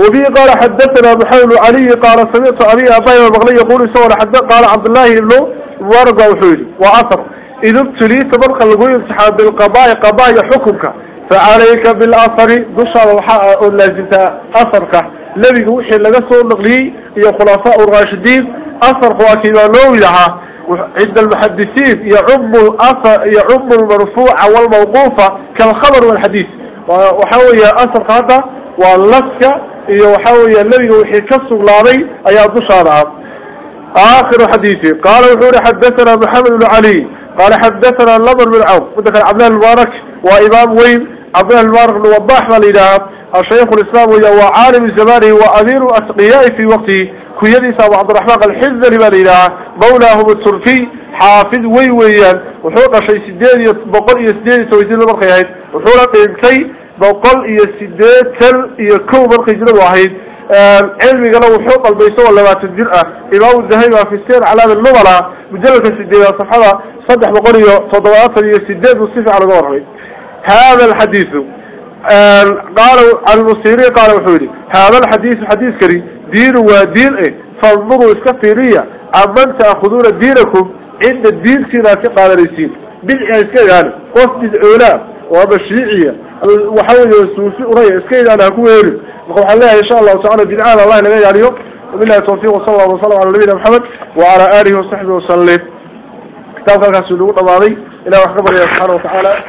وفي قال حدثنا محمد علي قال سمعت أبي أبي المغلي يقول سوى حدث قال عبد الله بن ورقة وحولي وعصر. إذا ابتليت برق الغوي امتحان بالقضاء قضاء حكمك. فعليك بالأثر دشا وحاء لازمت أثرك. الذي وحي لقصه النقلي هي خلفاء الراشدين. أثر خواكينا لها عند المحدثين يعم الأثر يعم المرفوع والموقوفة كالخبر والحديث. وحاول أثر هذا واللسك wixii ka sugnaaday ayaa dushaada ah آخر حديثي قال وحور حدثنا محمد بن علي. قال حدثنا النضر بن عوف. وذكر عبد الله المبارك وإمام وين. عبد الله المبارك وضاح والإله الشيخ الإسلام وهو عالم زمانه وأمير أتقياء في وقته كيدي سابع عبد الرحمن الحزر والإله مولاهم التركي حافظ وي ويان وحوق شيء سدين بقل يسدين سويدين المرخيات وحوق قيمتي boqol iyo sideetan iyo kow markay jira ahayd cilmigana wuxuu qalbayso oo labaatan jir ah imaamu dahabi baa fi sir calaam nubala mujalladka sideedaad safxada saddex boqol iyo toddobaatan قالوا المصيرية قالوا حولي هذا الحديث الحديث كريم دين ودين إيه؟ فالنظر اسكفيرية عن تأخذون دينكم عند الدين سيناسي قال ريسين بالعين يعني اسكي يعني؟ قصد الاولى وبشريعية وحاول يسوسي قرية اسكي يعني؟ هكو يري وقال الله إن شاء الله وتعالى دين آل الله نبي يعني يوم. وبالله التوفيق وصلى الله وسلم على نبينا محمد وعلى آله وصحبه وسلم. كتاب خلق السلوك الله عليه إلى وحكبر يا سبحانه وتعالى.